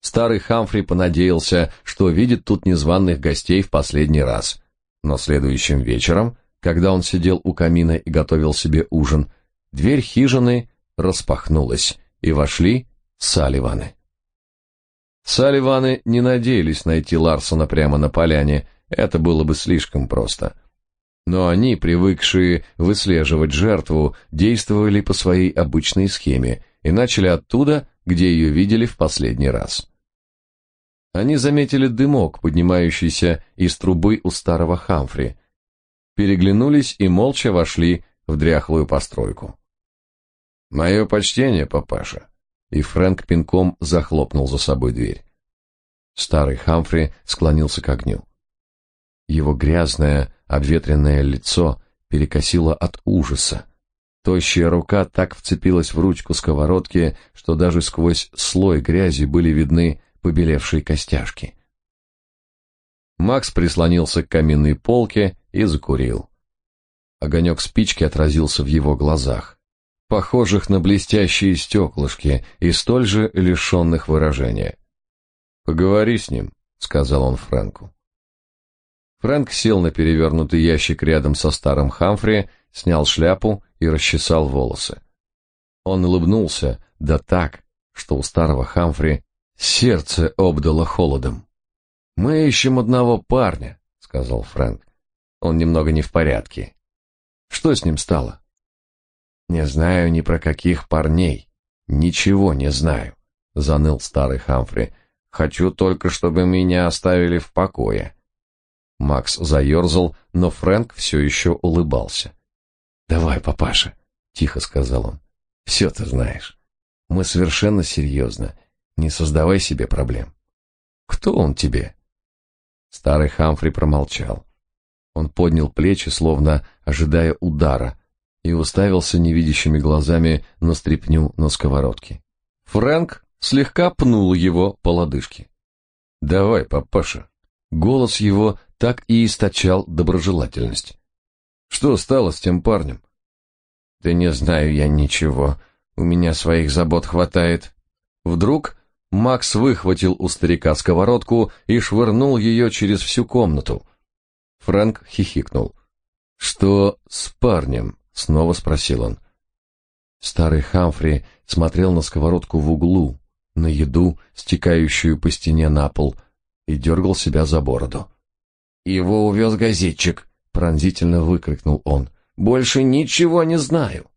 Старый Хамфри понадеялся, что видит тут незваных гостей в последний раз. Но следующим вечером, когда он сидел у камина и готовил себе ужин, дверь хижины распахнулась, и вошли Салливаны. Салливаны не надеялись найти Ларсона прямо на поляне, это было бы слишком просто. Но они, привыкшие выслеживать жертву, действовали по своей обычной схеме и начали оттуда, где ее видели в последний раз. Они заметили дымок, поднимающийся из трубы у старого Хамфри, переглянулись и молча вошли в дряхлую постройку. «Мое почтение, папаша!» И Фрэнк пинком захлопнул за собой дверь. Старый Хамфри склонился к огню. Его грязное, обветренное лицо перекосило от ужаса. Тощая рука так вцепилась в ручку сковородки, что даже сквозь слой грязи были видны побелевшие костяшки. Макс прислонился к каминной полке и закурил. Огонек спички отразился в его глазах, похожих на блестящие стеклышки и столь же лишенных выражения. «Поговори с ним», — сказал он Фрэнку. Фрэнк сел на перевернутый ящик рядом со старым Хамфри, снял шляпу и расчесал волосы. Он улыбнулся, да так, что у старого Хамфри сердце обдало холодом. «Мы ищем одного парня», — сказал Фрэнк. «Он немного не в порядке. Что с ним стало?» «Не знаю ни про каких парней. Ничего не знаю», — заныл старый Хамфри. «Хочу только, чтобы меня оставили в покое». Макс заерзал, но Фрэнк все еще улыбался. «Давай, папаша», — тихо сказал он. «Все ты знаешь. Мы совершенно серьезно. Не создавай себе проблем». «Кто он тебе?» Старый Хамфри промолчал. Он поднял плечи, словно ожидая удара, и уставился невидящими глазами на стряпню на сковородке. Фрэнк слегка пнул его по лодыжке. «Давай, папаша». Голос его так и источал доброжелательность. «Что стало с тем парнем?» «Да не знаю я ничего. У меня своих забот хватает». Вдруг Макс выхватил у старика сковородку и швырнул ее через всю комнату. Фрэнк хихикнул. «Что с парнем?» — снова спросил он. Старый Хамфри смотрел на сковородку в углу, на еду, стекающую по стене на пол, и дергал себя за бороду. «Его увез газетчик», — пронзительно выкрикнул он. «Больше ничего не знаю».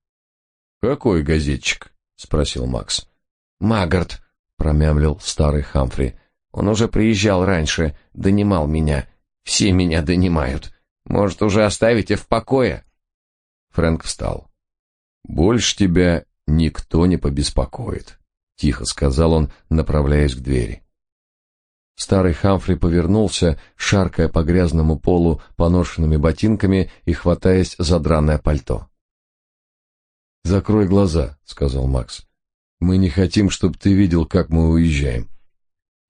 «Какой газетчик?» — спросил Макс. «Магарт», промямлил старый Хамфри. Он уже приезжал раньше, донимал меня. Все меня донимают. Может, уже оставите в покое? Фрэнк встал. Больше тебя никто не побеспокоит, тихо сказал он, направляясь к двери. Старый Хамфри повернулся, шаркая по грязному полу поношенными ботинками и хватаясь за драное пальто. «Закрой глаза», — сказал Макс. Мы не хотим, чтобы ты видел, как мы уезжаем.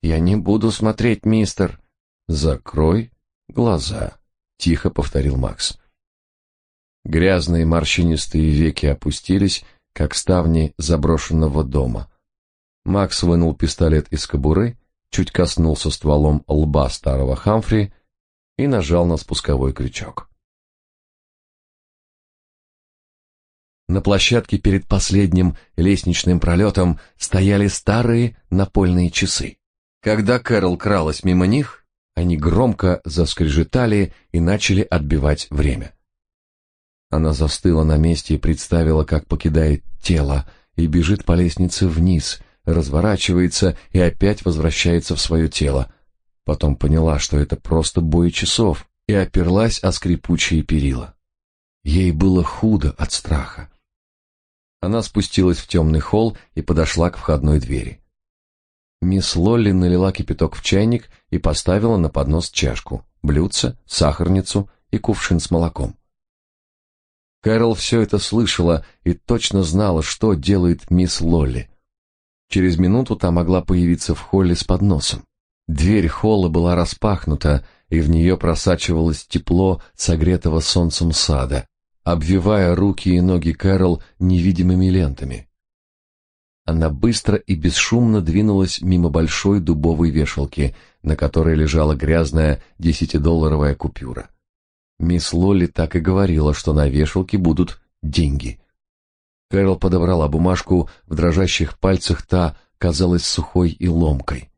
Я не буду смотреть, мистер. Закрой глаза, тихо повторил Макс. Грязные морщинистые веки опустились, как ставни заброшенного дома. Макс вынул пистолет из кобуры, чуть коснулся стволом лба старого Хамфри и нажал на спусковой крючок. На площадке перед последним лестничным пролетом стояли старые напольные часы. Когда Кэрол кралась мимо них, они громко заскрежетали и начали отбивать время. Она застыла на месте и представила, как покидает тело и бежит по лестнице вниз, разворачивается и опять возвращается в свое тело. Потом поняла, что это просто бой часов, и оперлась о скрипучие перила. Ей было худо от страха. Она спустилась в темный холл и подошла к входной двери. Мисс Лолли налила кипяток в чайник и поставила на поднос чашку, блюдце, сахарницу и кувшин с молоком. Кэрол все это слышала и точно знала, что делает мисс Лолли. Через минуту та могла появиться в холле с подносом. Дверь холла была распахнута, и в нее просачивалось тепло согретого солнцем сада, обвивая руки и ноги Кэрол невидимыми лентами. Она быстро и бесшумно двинулась мимо большой дубовой вешалки, на которой лежала грязная десятидолларовая купюра. Мисс Лолли так и говорила, что на вешалке будут деньги. Кэрол подобрала бумажку, в дрожащих пальцах та казалась сухой и ломкой.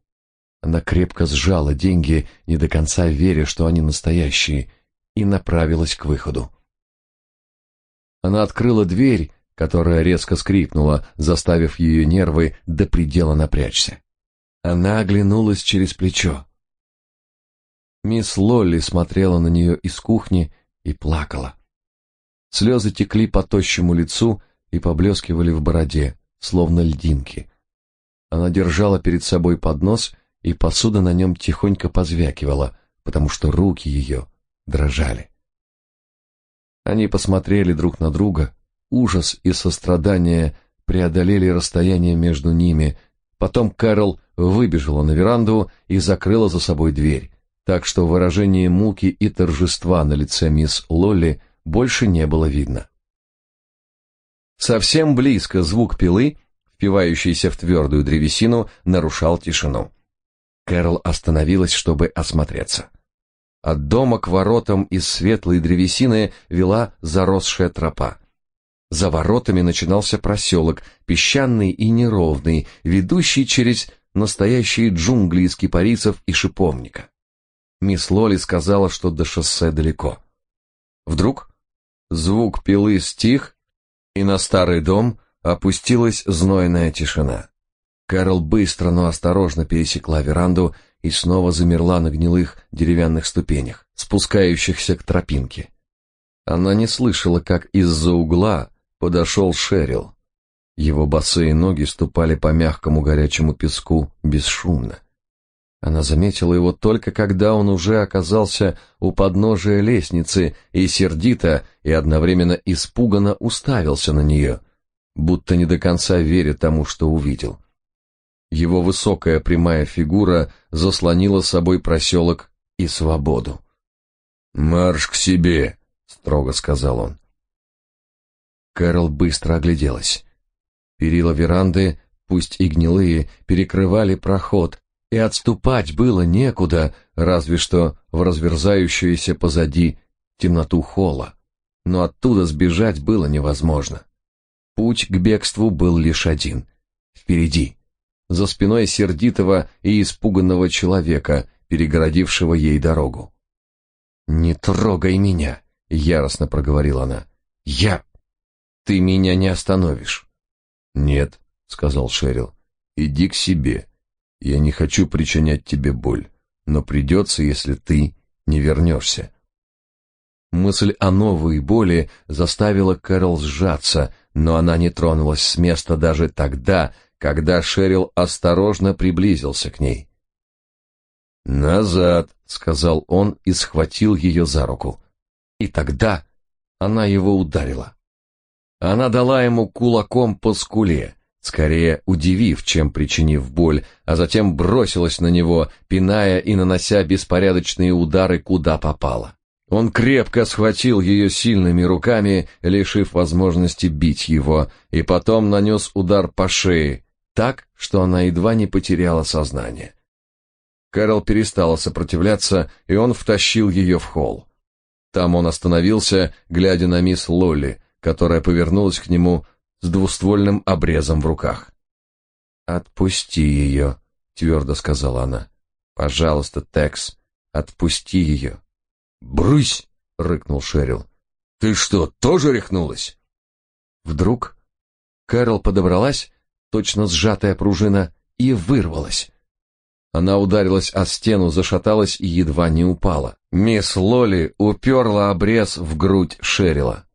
Она крепко сжала деньги, не до конца веря, что они настоящие, и направилась к выходу. Она открыла дверь, которая резко скрипнула, заставив ее нервы до предела напрячься. Она оглянулась через плечо. Мисс Лолли смотрела на нее из кухни и плакала. Слезы текли по тощему лицу и поблескивали в бороде, словно льдинки. Она держала перед собой поднос, и посуда на нем тихонько позвякивала, потому что руки ее дрожали. Они посмотрели друг на друга, ужас и сострадание преодолели расстояние между ними. Потом Кэрол выбежала на веранду и закрыла за собой дверь, так что выражение муки и торжества на лице мисс Лолли больше не было видно. Совсем близко звук пилы, впивающийся в твердую древесину, нарушал тишину. Кэрол остановилась, чтобы осмотреться. От дома к воротам из светлой древесины вела заросшая тропа. За воротами начинался проселок, песчаный и неровный, ведущий через настоящие джунгли из кипарисов и шиповника. Мисс Лоли сказала, что до шоссе далеко. Вдруг звук пилы стих, и на старый дом опустилась знойная тишина. Кэрол быстро, но осторожно пересекла веранду и снова замерла на гнилых деревянных ступенях, спускающихся к тропинке. Она не слышала, как из-за угла подошел Шерил. Его босые ноги ступали по мягкому горячему песку бесшумно. Она заметила его только когда он уже оказался у подножия лестницы и сердито и одновременно испуганно уставился на нее, будто не до конца веря тому, что увидел. Его высокая прямая фигура заслонила собой проселок и свободу. «Марш к себе!» — строго сказал он. Кэрол быстро огляделась. Перила веранды, пусть и гнилые, перекрывали проход, и отступать было некуда, разве что в разверзающуюся позади темноту холла. Но оттуда сбежать было невозможно. Путь к бегству был лишь один — впереди, за спиной сердитого и испуганного человека, перегородившего ей дорогу. «Не трогай меня!» — яростно проговорила она. «Я ты меня не остановишь. Нет, сказал Шерил. Иди к себе. Я не хочу причинять тебе боль, но придется, если ты не вернешься. Мысль о новой боли заставила Кэрол сжаться, но она не тронулась с места даже тогда, когда Шерил осторожно приблизился к ней. «Назад», — сказал он и схватил ее за руку. И тогда она его ударила. Она дала ему кулаком по скуле, скорее удивив, чем причинив боль, а затем бросилась на него, пиная и нанося беспорядочные удары куда попало. Он крепко схватил ее сильными руками, лишив возможности бить его, и потом нанес удар по шее, так, что она едва не потеряла сознание. Кэрол перестала сопротивляться, и он втащил ее в холл. Там он остановился, глядя на мисс Лолли, которая повернулась к нему с двуствольным обрезом в руках. «Отпусти ее», — твердо сказала она. «Пожалуйста, Текс, отпусти ее». «Брысь!» — рыкнул Шерил. «Ты что, тоже рехнулась?» Вдруг Кэрол подобралась, точно сжатая пружина, и вырвалась. Она ударилась о стену, зашаталась и едва не упала. Мисс Лоли уперла обрез в грудь Шерила.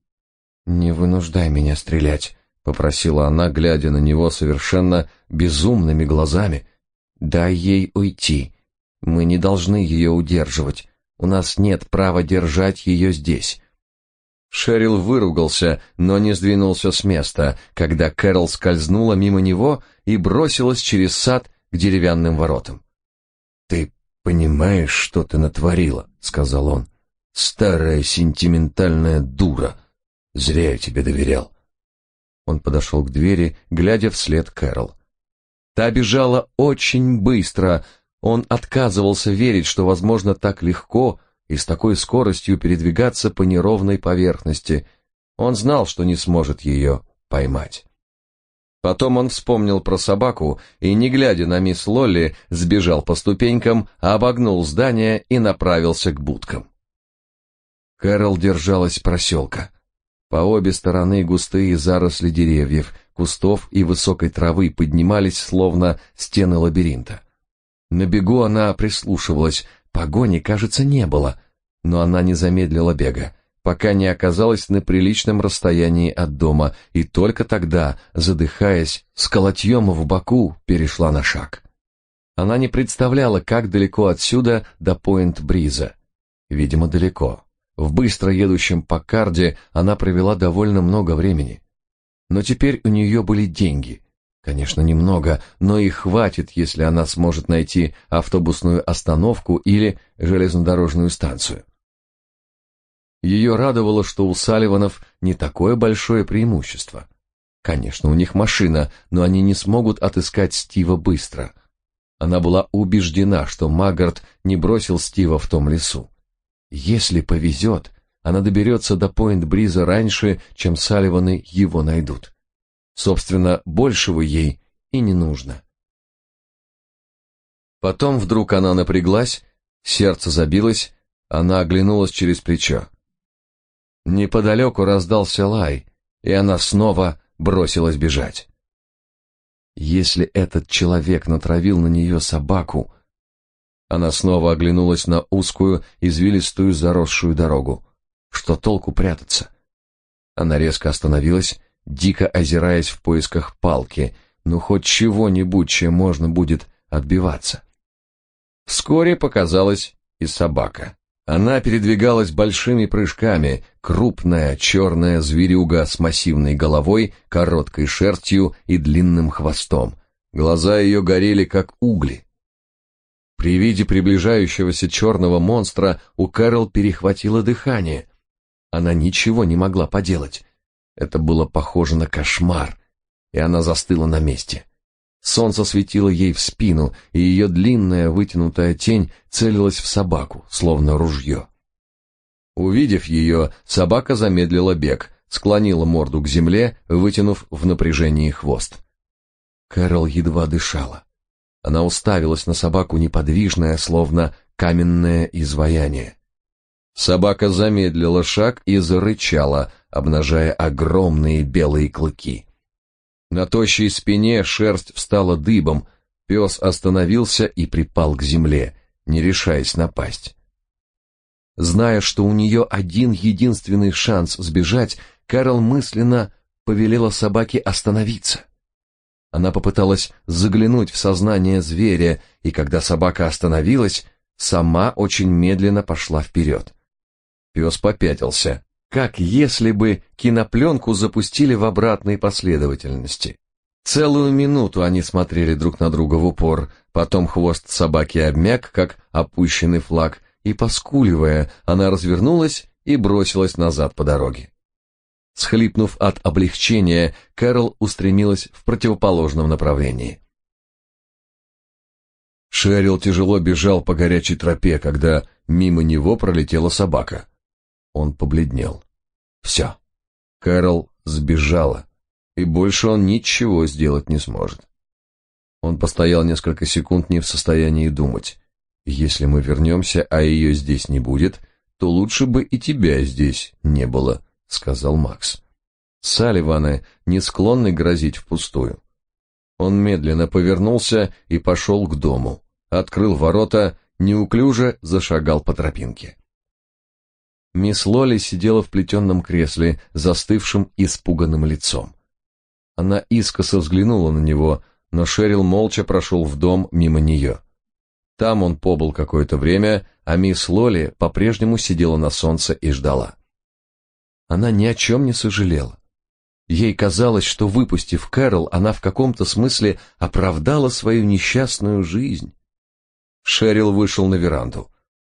«Не вынуждай меня стрелять», — попросила она, глядя на него совершенно безумными глазами. «Дай ей уйти. Мы не должны ее удерживать. У нас нет права держать ее здесь». Шерил выругался, но не сдвинулся с места, когда Кэрол скользнула мимо него и бросилась через сад к деревянным воротам. «Ты понимаешь, что ты натворила?» — сказал он. «Старая сентиментальная дура. Зря я тебе доверял. Он подошел к двери, глядя вслед Кэрол. Та бежала очень быстро. Он отказывался верить, что возможно так легко и с такой скоростью передвигаться по неровной поверхности. Он знал, что не сможет ее поймать. Потом он вспомнил про собаку и, не глядя на мисс Лолли, сбежал по ступенькам, обогнул здание и направился к будкам. Кэрол держалась проселка. По обе стороны густые заросли деревьев, кустов и высокой травы поднимались словно стены лабиринта. На бегу она прислушивалась, погони, кажется, не было, но она не замедлила бега, пока не оказалась на приличном расстоянии от дома, и только тогда, задыхаясь, с колотьем в боку, перешла на шаг. Она не представляла, как далеко отсюда до Пойнт-Бриза. Видимо, далеко. В быстро едущем Паккарде она провела довольно много времени. Но теперь у нее были деньги, Конечно, немного, но и хватит, если она сможет найти автобусную остановку или железнодорожную станцию. Ее радовало, что у Салливанов не такое большое преимущество. Конечно, у них машина, но они не смогут отыскать Стива быстро. Она была убеждена, что Магарт не бросил Стива в том лесу. Если повезет, она доберется до Пойнт-Бриза раньше, чем Салливаны его найдут. Собственно, большего ей и не нужно. Потом вдруг она напряглась, сердце забилось, она оглянулась через плечо. Неподалеку раздался лай, и она снова бросилась бежать. Если этот человек натравил на нее собаку... Она снова оглянулась на узкую, извилистую, заросшую дорогу. Что толку прятаться? Она резко остановилась дико озираясь в поисках палки, ну хоть чего-нибудь, чем можно будет отбиваться. Вскоре показалась и собака. Она передвигалась большими прыжками, крупная черная зверюга с массивной головой, короткой шерстью и длинным хвостом. Глаза ее горели, как угли. При виде приближающегося черного монстра у Кэрол перехватило дыхание. Она ничего не могла поделать. Это было похоже на кошмар, и она застыла на месте. Солнце светило ей в спину, и ее длинная вытянутая тень целилась в собаку, словно ружье. Увидев ее, собака замедлила бег, склонила морду к земле, вытянув в напряжении хвост. Кэрол едва дышала. Она уставилась на собаку неподвижная, словно каменное изваяние. Собака замедлила шаг и зарычала, обнажая огромные белые клыки. На тощей спине шерсть встала дыбом, пес остановился и припал к земле, не решаясь напасть. Зная, что у нее один единственный шанс сбежать, Кэрол мысленно повелела собаке остановиться. Она попыталась заглянуть в сознание зверя, и когда собака остановилась, сама очень медленно пошла вперед. Пес попятился как если бы кинопленку запустили в обратной последовательности. Целую минуту они смотрели друг на друга в упор, потом хвост собаки обмяк, как опущенный флаг, и, поскуливая, она развернулась и бросилась назад по дороге. Схлипнув от облегчения, Кэрол устремилась в противоположном направлении. Шерил тяжело бежал по горячей тропе, когда мимо него пролетела собака. Он побледнел. Все. Кэрол сбежала, и больше он ничего сделать не сможет. Он постоял несколько секунд не в состоянии думать. Если мы вернемся, а ее здесь не будет, то лучше бы и тебя здесь не было, сказал Макс. Салливаны не склонны грозить впустую. Он медленно повернулся и пошел к дому, открыл ворота, неуклюже зашагал по тропинке. Мисс Лоли сидела в плетенном кресле, застывшим испуганным лицом. Она искоса взглянула на него, но Шерил молча прошел в дом мимо нее. Там он побыл какое-то время, а мисс Лоли по-прежнему сидела на солнце и ждала. Она ни о чем не сожалела. Ей казалось, что, выпустив Кэрол, она в каком-то смысле оправдала свою несчастную жизнь. Шерил вышел на веранду.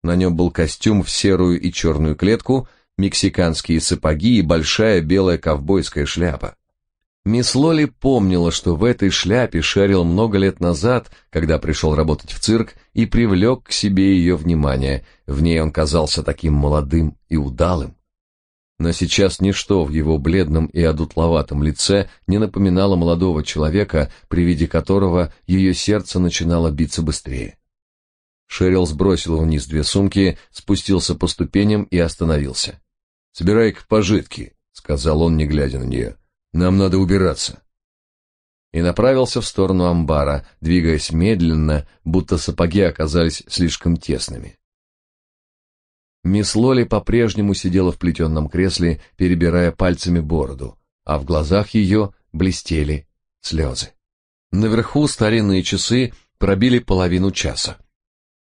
На нем был костюм в серую и черную клетку, мексиканские сапоги и большая белая ковбойская шляпа. Мисс Лоли помнила, что в этой шляпе Шерил много лет назад, когда пришел работать в цирк, и привлек к себе ее внимание. В ней он казался таким молодым и удалым. Но сейчас ничто в его бледном и одутловатом лице не напоминало молодого человека, при виде которого ее сердце начинало биться быстрее. Шерил сбросил вниз две сумки, спустился по ступеням и остановился. «Собирай-ка пожитки», — сказал он, не глядя на нее. Нам надо убираться. И направился в сторону амбара, двигаясь медленно, будто сапоги оказались слишком тесными. Мисс Лоли по-прежнему сидела в плетеном кресле, перебирая пальцами бороду, а в глазах ее блестели слезы. Наверху старинные часы пробили половину часа.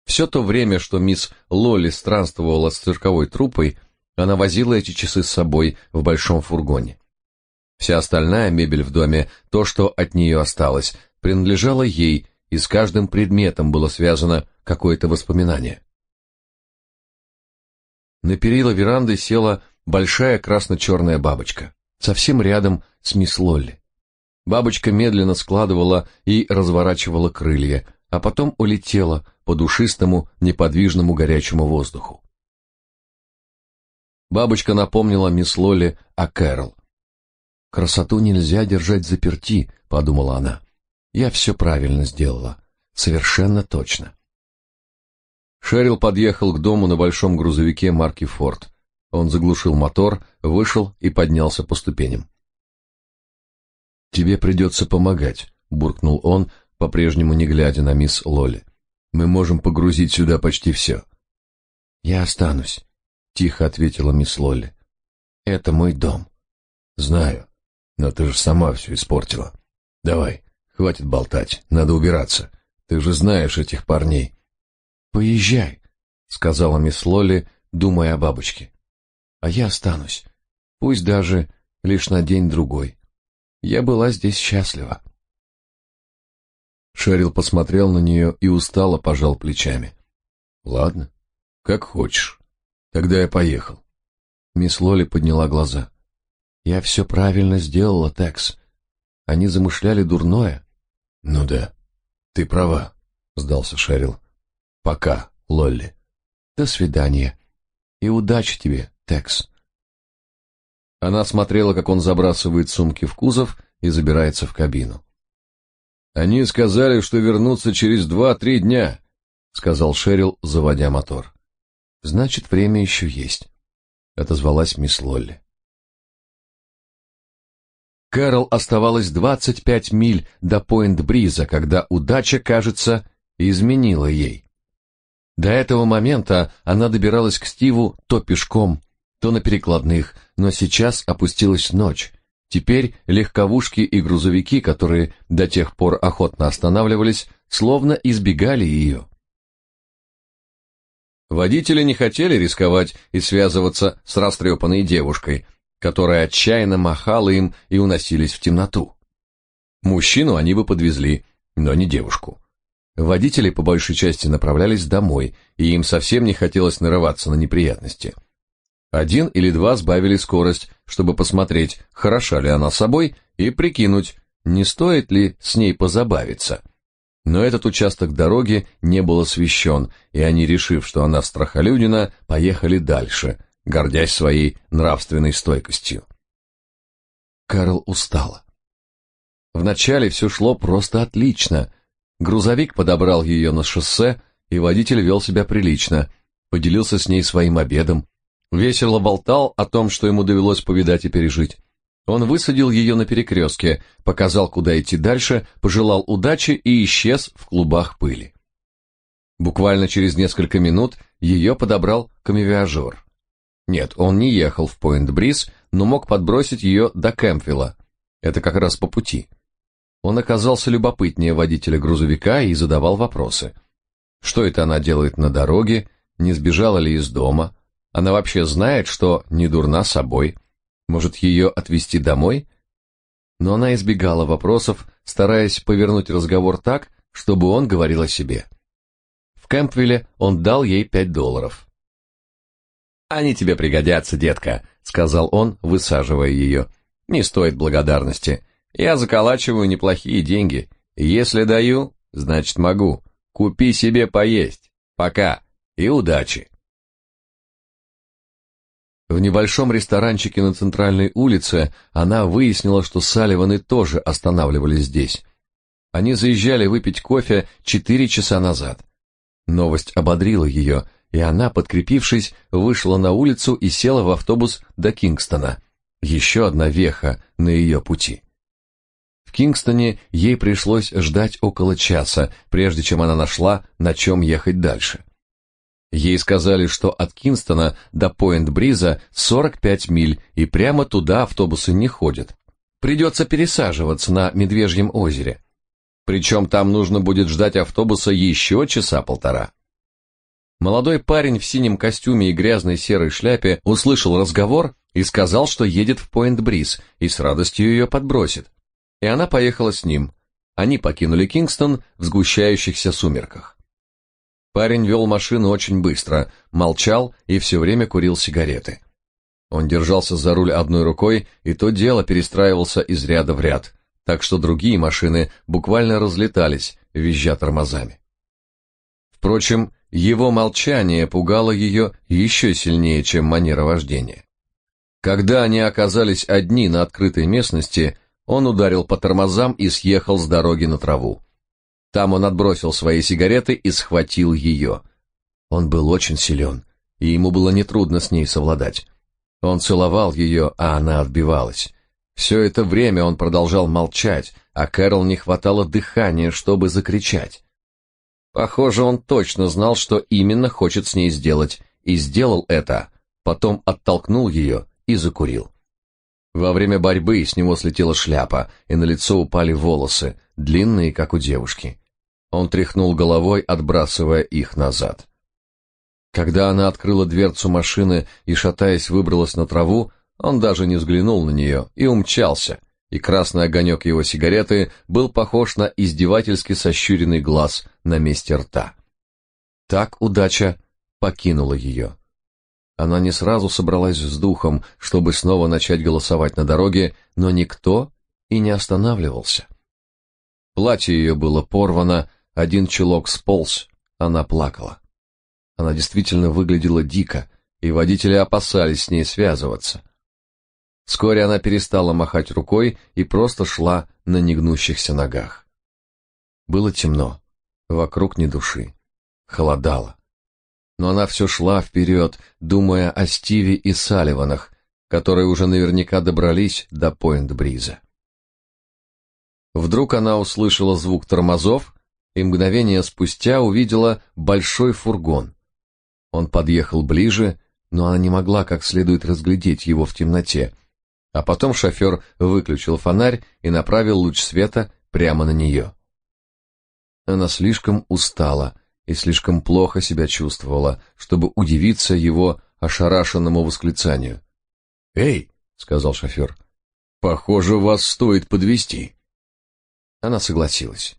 Все то время, что мисс Лоли странствовала с цирковой труппой, она возила эти часы с собой в большом фургоне. Вся остальная мебель в доме, то, что от нее осталось, принадлежала ей, и с каждым предметом было связано какое-то воспоминание. На перила веранды села большая красно-черная бабочка, совсем рядом с мисс Лолли. Бабочка медленно складывала и разворачивала крылья, а потом улетела по душистому, неподвижному горячему воздуху. Бабочка напомнила мисс Лолли о Кэрол. «Красоту нельзя держать заперти», — подумала она. «Я все правильно сделала. Совершенно точно». Шерил подъехал к дому на большом грузовике марки «Форд». Он заглушил мотор, вышел и поднялся по ступеням. «Тебе придется помогать», — буркнул он, по-прежнему не глядя на мисс Лоли. «Мы можем погрузить сюда почти все». «Я останусь», — тихо ответила мисс Лолли. «Это мой дом». «Знаю, но ты же сама все испортила. Давай, хватит болтать, надо убираться. Ты же знаешь этих парней». «Поезжай», — сказала мисс Лолли, думая о бабочке. «А я останусь, пусть даже лишь на день-другой. Я была здесь счастлива». Шерил посмотрел на нее и устало пожал плечами. «Ладно, как хочешь. Тогда я поехал». Мисс Лоли подняла глаза. «Я все правильно сделала, Текс. Они замышляли дурное». «Ну да, ты права», — сдался Шерил. Пока, Лолли. До свидания. И удачи тебе, Текс. Она смотрела, как он забрасывает сумки в кузов и забирается в кабину. Они сказали, что вернутся через два-три дня, сказал Шерил, заводя мотор. Значит, время еще есть, отозвалась мисс Лолли. Кэрол оставалось двадцать пять миль до Пойнт-Бриза, когда удача, кажется, изменила ей. До этого момента она добиралась к Стиву то пешком, то на перекладных, но сейчас опустилась ночь. Теперь легковушки и грузовики, которые до тех пор охотно останавливались, словно избегали ее. Водители не хотели рисковать и связываться с растрепанной девушкой, которая отчаянно махала им и уносились в темноту. Мужчину они бы подвезли, но не девушку. Водители по большей части направлялись домой, и им совсем не хотелось нарываться на неприятности. Один или два сбавили скорость, чтобы посмотреть, хороша ли она собой, и прикинуть, не стоит ли с ней позабавиться. Но этот участок дороги не был освещен, и они, решив, что она страхолюдина, поехали дальше, гордясь своей нравственной стойкостью. Карл устала. Вначале все шло просто отлично, Грузовик подобрал ее на шоссе, и водитель вел себя прилично, поделился с ней своим обедом, весело болтал о том, что ему довелось повидать и пережить. Он высадил ее на перекрестке, показал, куда идти дальше, пожелал удачи и исчез в клубах пыли. Буквально через несколько минут ее подобрал камевиажер. Нет, он не ехал в Пойнт-Бриз, но мог подбросить ее до Кэмпвилла. Это как раз по пути. Он оказался любопытнее водителя грузовика и задавал вопросы. Что это она делает на дороге, не сбежала ли из дома, она вообще знает, что не дурна собой, может ее отвезти домой? Но она избегала вопросов, стараясь повернуть разговор так, чтобы он говорил о себе. В Кэмпвилле он дал ей пять долларов. «Они тебе пригодятся, детка», — сказал он, высаживая ее. «Не стоит благодарности. Я заколачиваю неплохие деньги. Если даю, значит могу. Купи себе поесть. Пока. И удачи. В небольшом ресторанчике на центральной улице она выяснила, что Салливаны тоже останавливались здесь. Они заезжали выпить кофе четыре часа назад. Новость ободрила ее, и она, подкрепившись, вышла на улицу и села в автобус до Кингстона. Еще одна веха на ее пути. В Кингстоне ей пришлось ждать около часа, прежде чем она нашла, на чем ехать дальше. Ей сказали, что от Кингстона до Пойнт-Бриза 45 миль, и прямо туда автобусы не ходят. Придется пересаживаться на Медвежьем озере. Причем там нужно будет ждать автобуса еще часа полтора. Молодой парень в синем костюме и грязной серой шляпе услышал разговор и сказал, что едет в Пойнт-Бриз и с радостью ее подбросит. И она поехала с ним. Они покинули Кингстон в сгущающихся сумерках. Парень вел машину очень быстро, молчал и все время курил сигареты. Он держался за руль одной рукой, и то дело перестраивался из ряда в ряд, так что другие машины буквально разлетались, визжа тормозами. Впрочем, его молчание пугало ее еще сильнее, чем манера вождения. Когда они оказались одни на открытой местности, он ударил по тормозам и съехал с дороги на траву. Там он отбросил свои сигареты и схватил ее. Он был очень силен, и ему было нетрудно с ней совладать. Он целовал ее, а она отбивалась. Все это время он продолжал молчать, а Кэрол не хватало дыхания, чтобы закричать. Похоже, он точно знал, что именно хочет с ней сделать, и сделал это, потом оттолкнул ее и закурил. Во время борьбы с него слетела шляпа, и на лицо упали волосы, длинные, как у девушки. Он тряхнул головой, отбрасывая их назад. Когда она открыла дверцу машины и, шатаясь, выбралась на траву, он даже не взглянул на нее и умчался, и красный огонек его сигареты был похож на издевательски сощуренный глаз на месте рта. Так удача покинула ее. Она не сразу собралась с духом, чтобы снова начать голосовать на дороге, но никто и не останавливался. Платье ее было порвано, один чулок сполз, она плакала. Она действительно выглядела дико, и водители опасались с ней связываться. Вскоре она перестала махать рукой и просто шла на негнущихся ногах. Было темно, вокруг ни души, холодало. Но она все шла вперед, думая о Стиве и Салливанах, которые уже наверняка добрались до Пойнт-Бриза. Вдруг она услышала звук тормозов и мгновение спустя увидела большой фургон. Он подъехал ближе, но она не могла как следует разглядеть его в темноте, а потом шофер выключил фонарь и направил луч света прямо на нее. Она слишком устала и слишком плохо себя чувствовала, чтобы удивиться его ошарашенному восклицанию. «Эй!» — сказал шофер. «Похоже, вас стоит подвести. Она согласилась.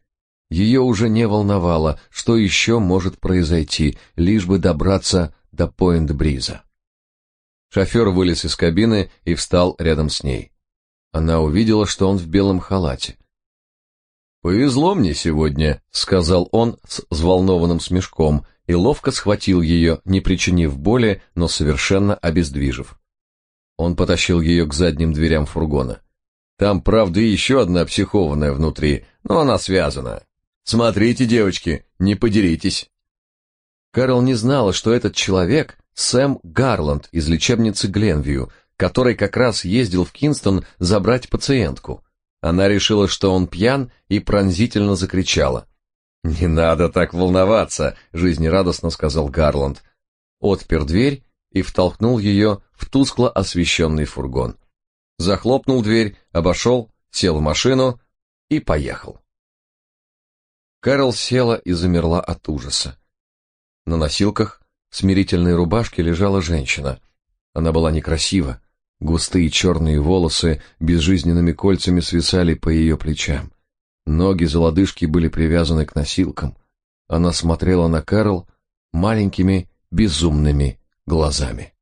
Ее уже не волновало, что еще может произойти, лишь бы добраться до Пойнт-Бриза. Шофер вылез из кабины и встал рядом с ней. Она увидела, что он в белом халате. «Повезло мне сегодня», — сказал он с взволнованным смешком и ловко схватил ее, не причинив боли, но совершенно обездвижив. Он потащил ее к задним дверям фургона. Там, правда, еще одна психованная внутри, но она связана. Смотрите, девочки, не подеритесь. Карл не знала, что этот человек Сэм Гарланд из лечебницы Гленвью, который как раз ездил в Кинстон забрать пациентку. Она решила, что он пьян, и пронзительно закричала. «Не надо так волноваться», — жизнерадостно сказал Гарланд. Отпер дверь и втолкнул ее в тускло освещенный фургон. Захлопнул дверь, обошел, сел в машину и поехал. Кэрол села и замерла от ужаса. На носилках в смирительной рубашке лежала женщина. Она была некрасива. Густые черные волосы безжизненными кольцами свисали по ее плечам. Ноги за лодыжки были привязаны к носилкам. Она смотрела на Кэрол маленькими безумными глазами.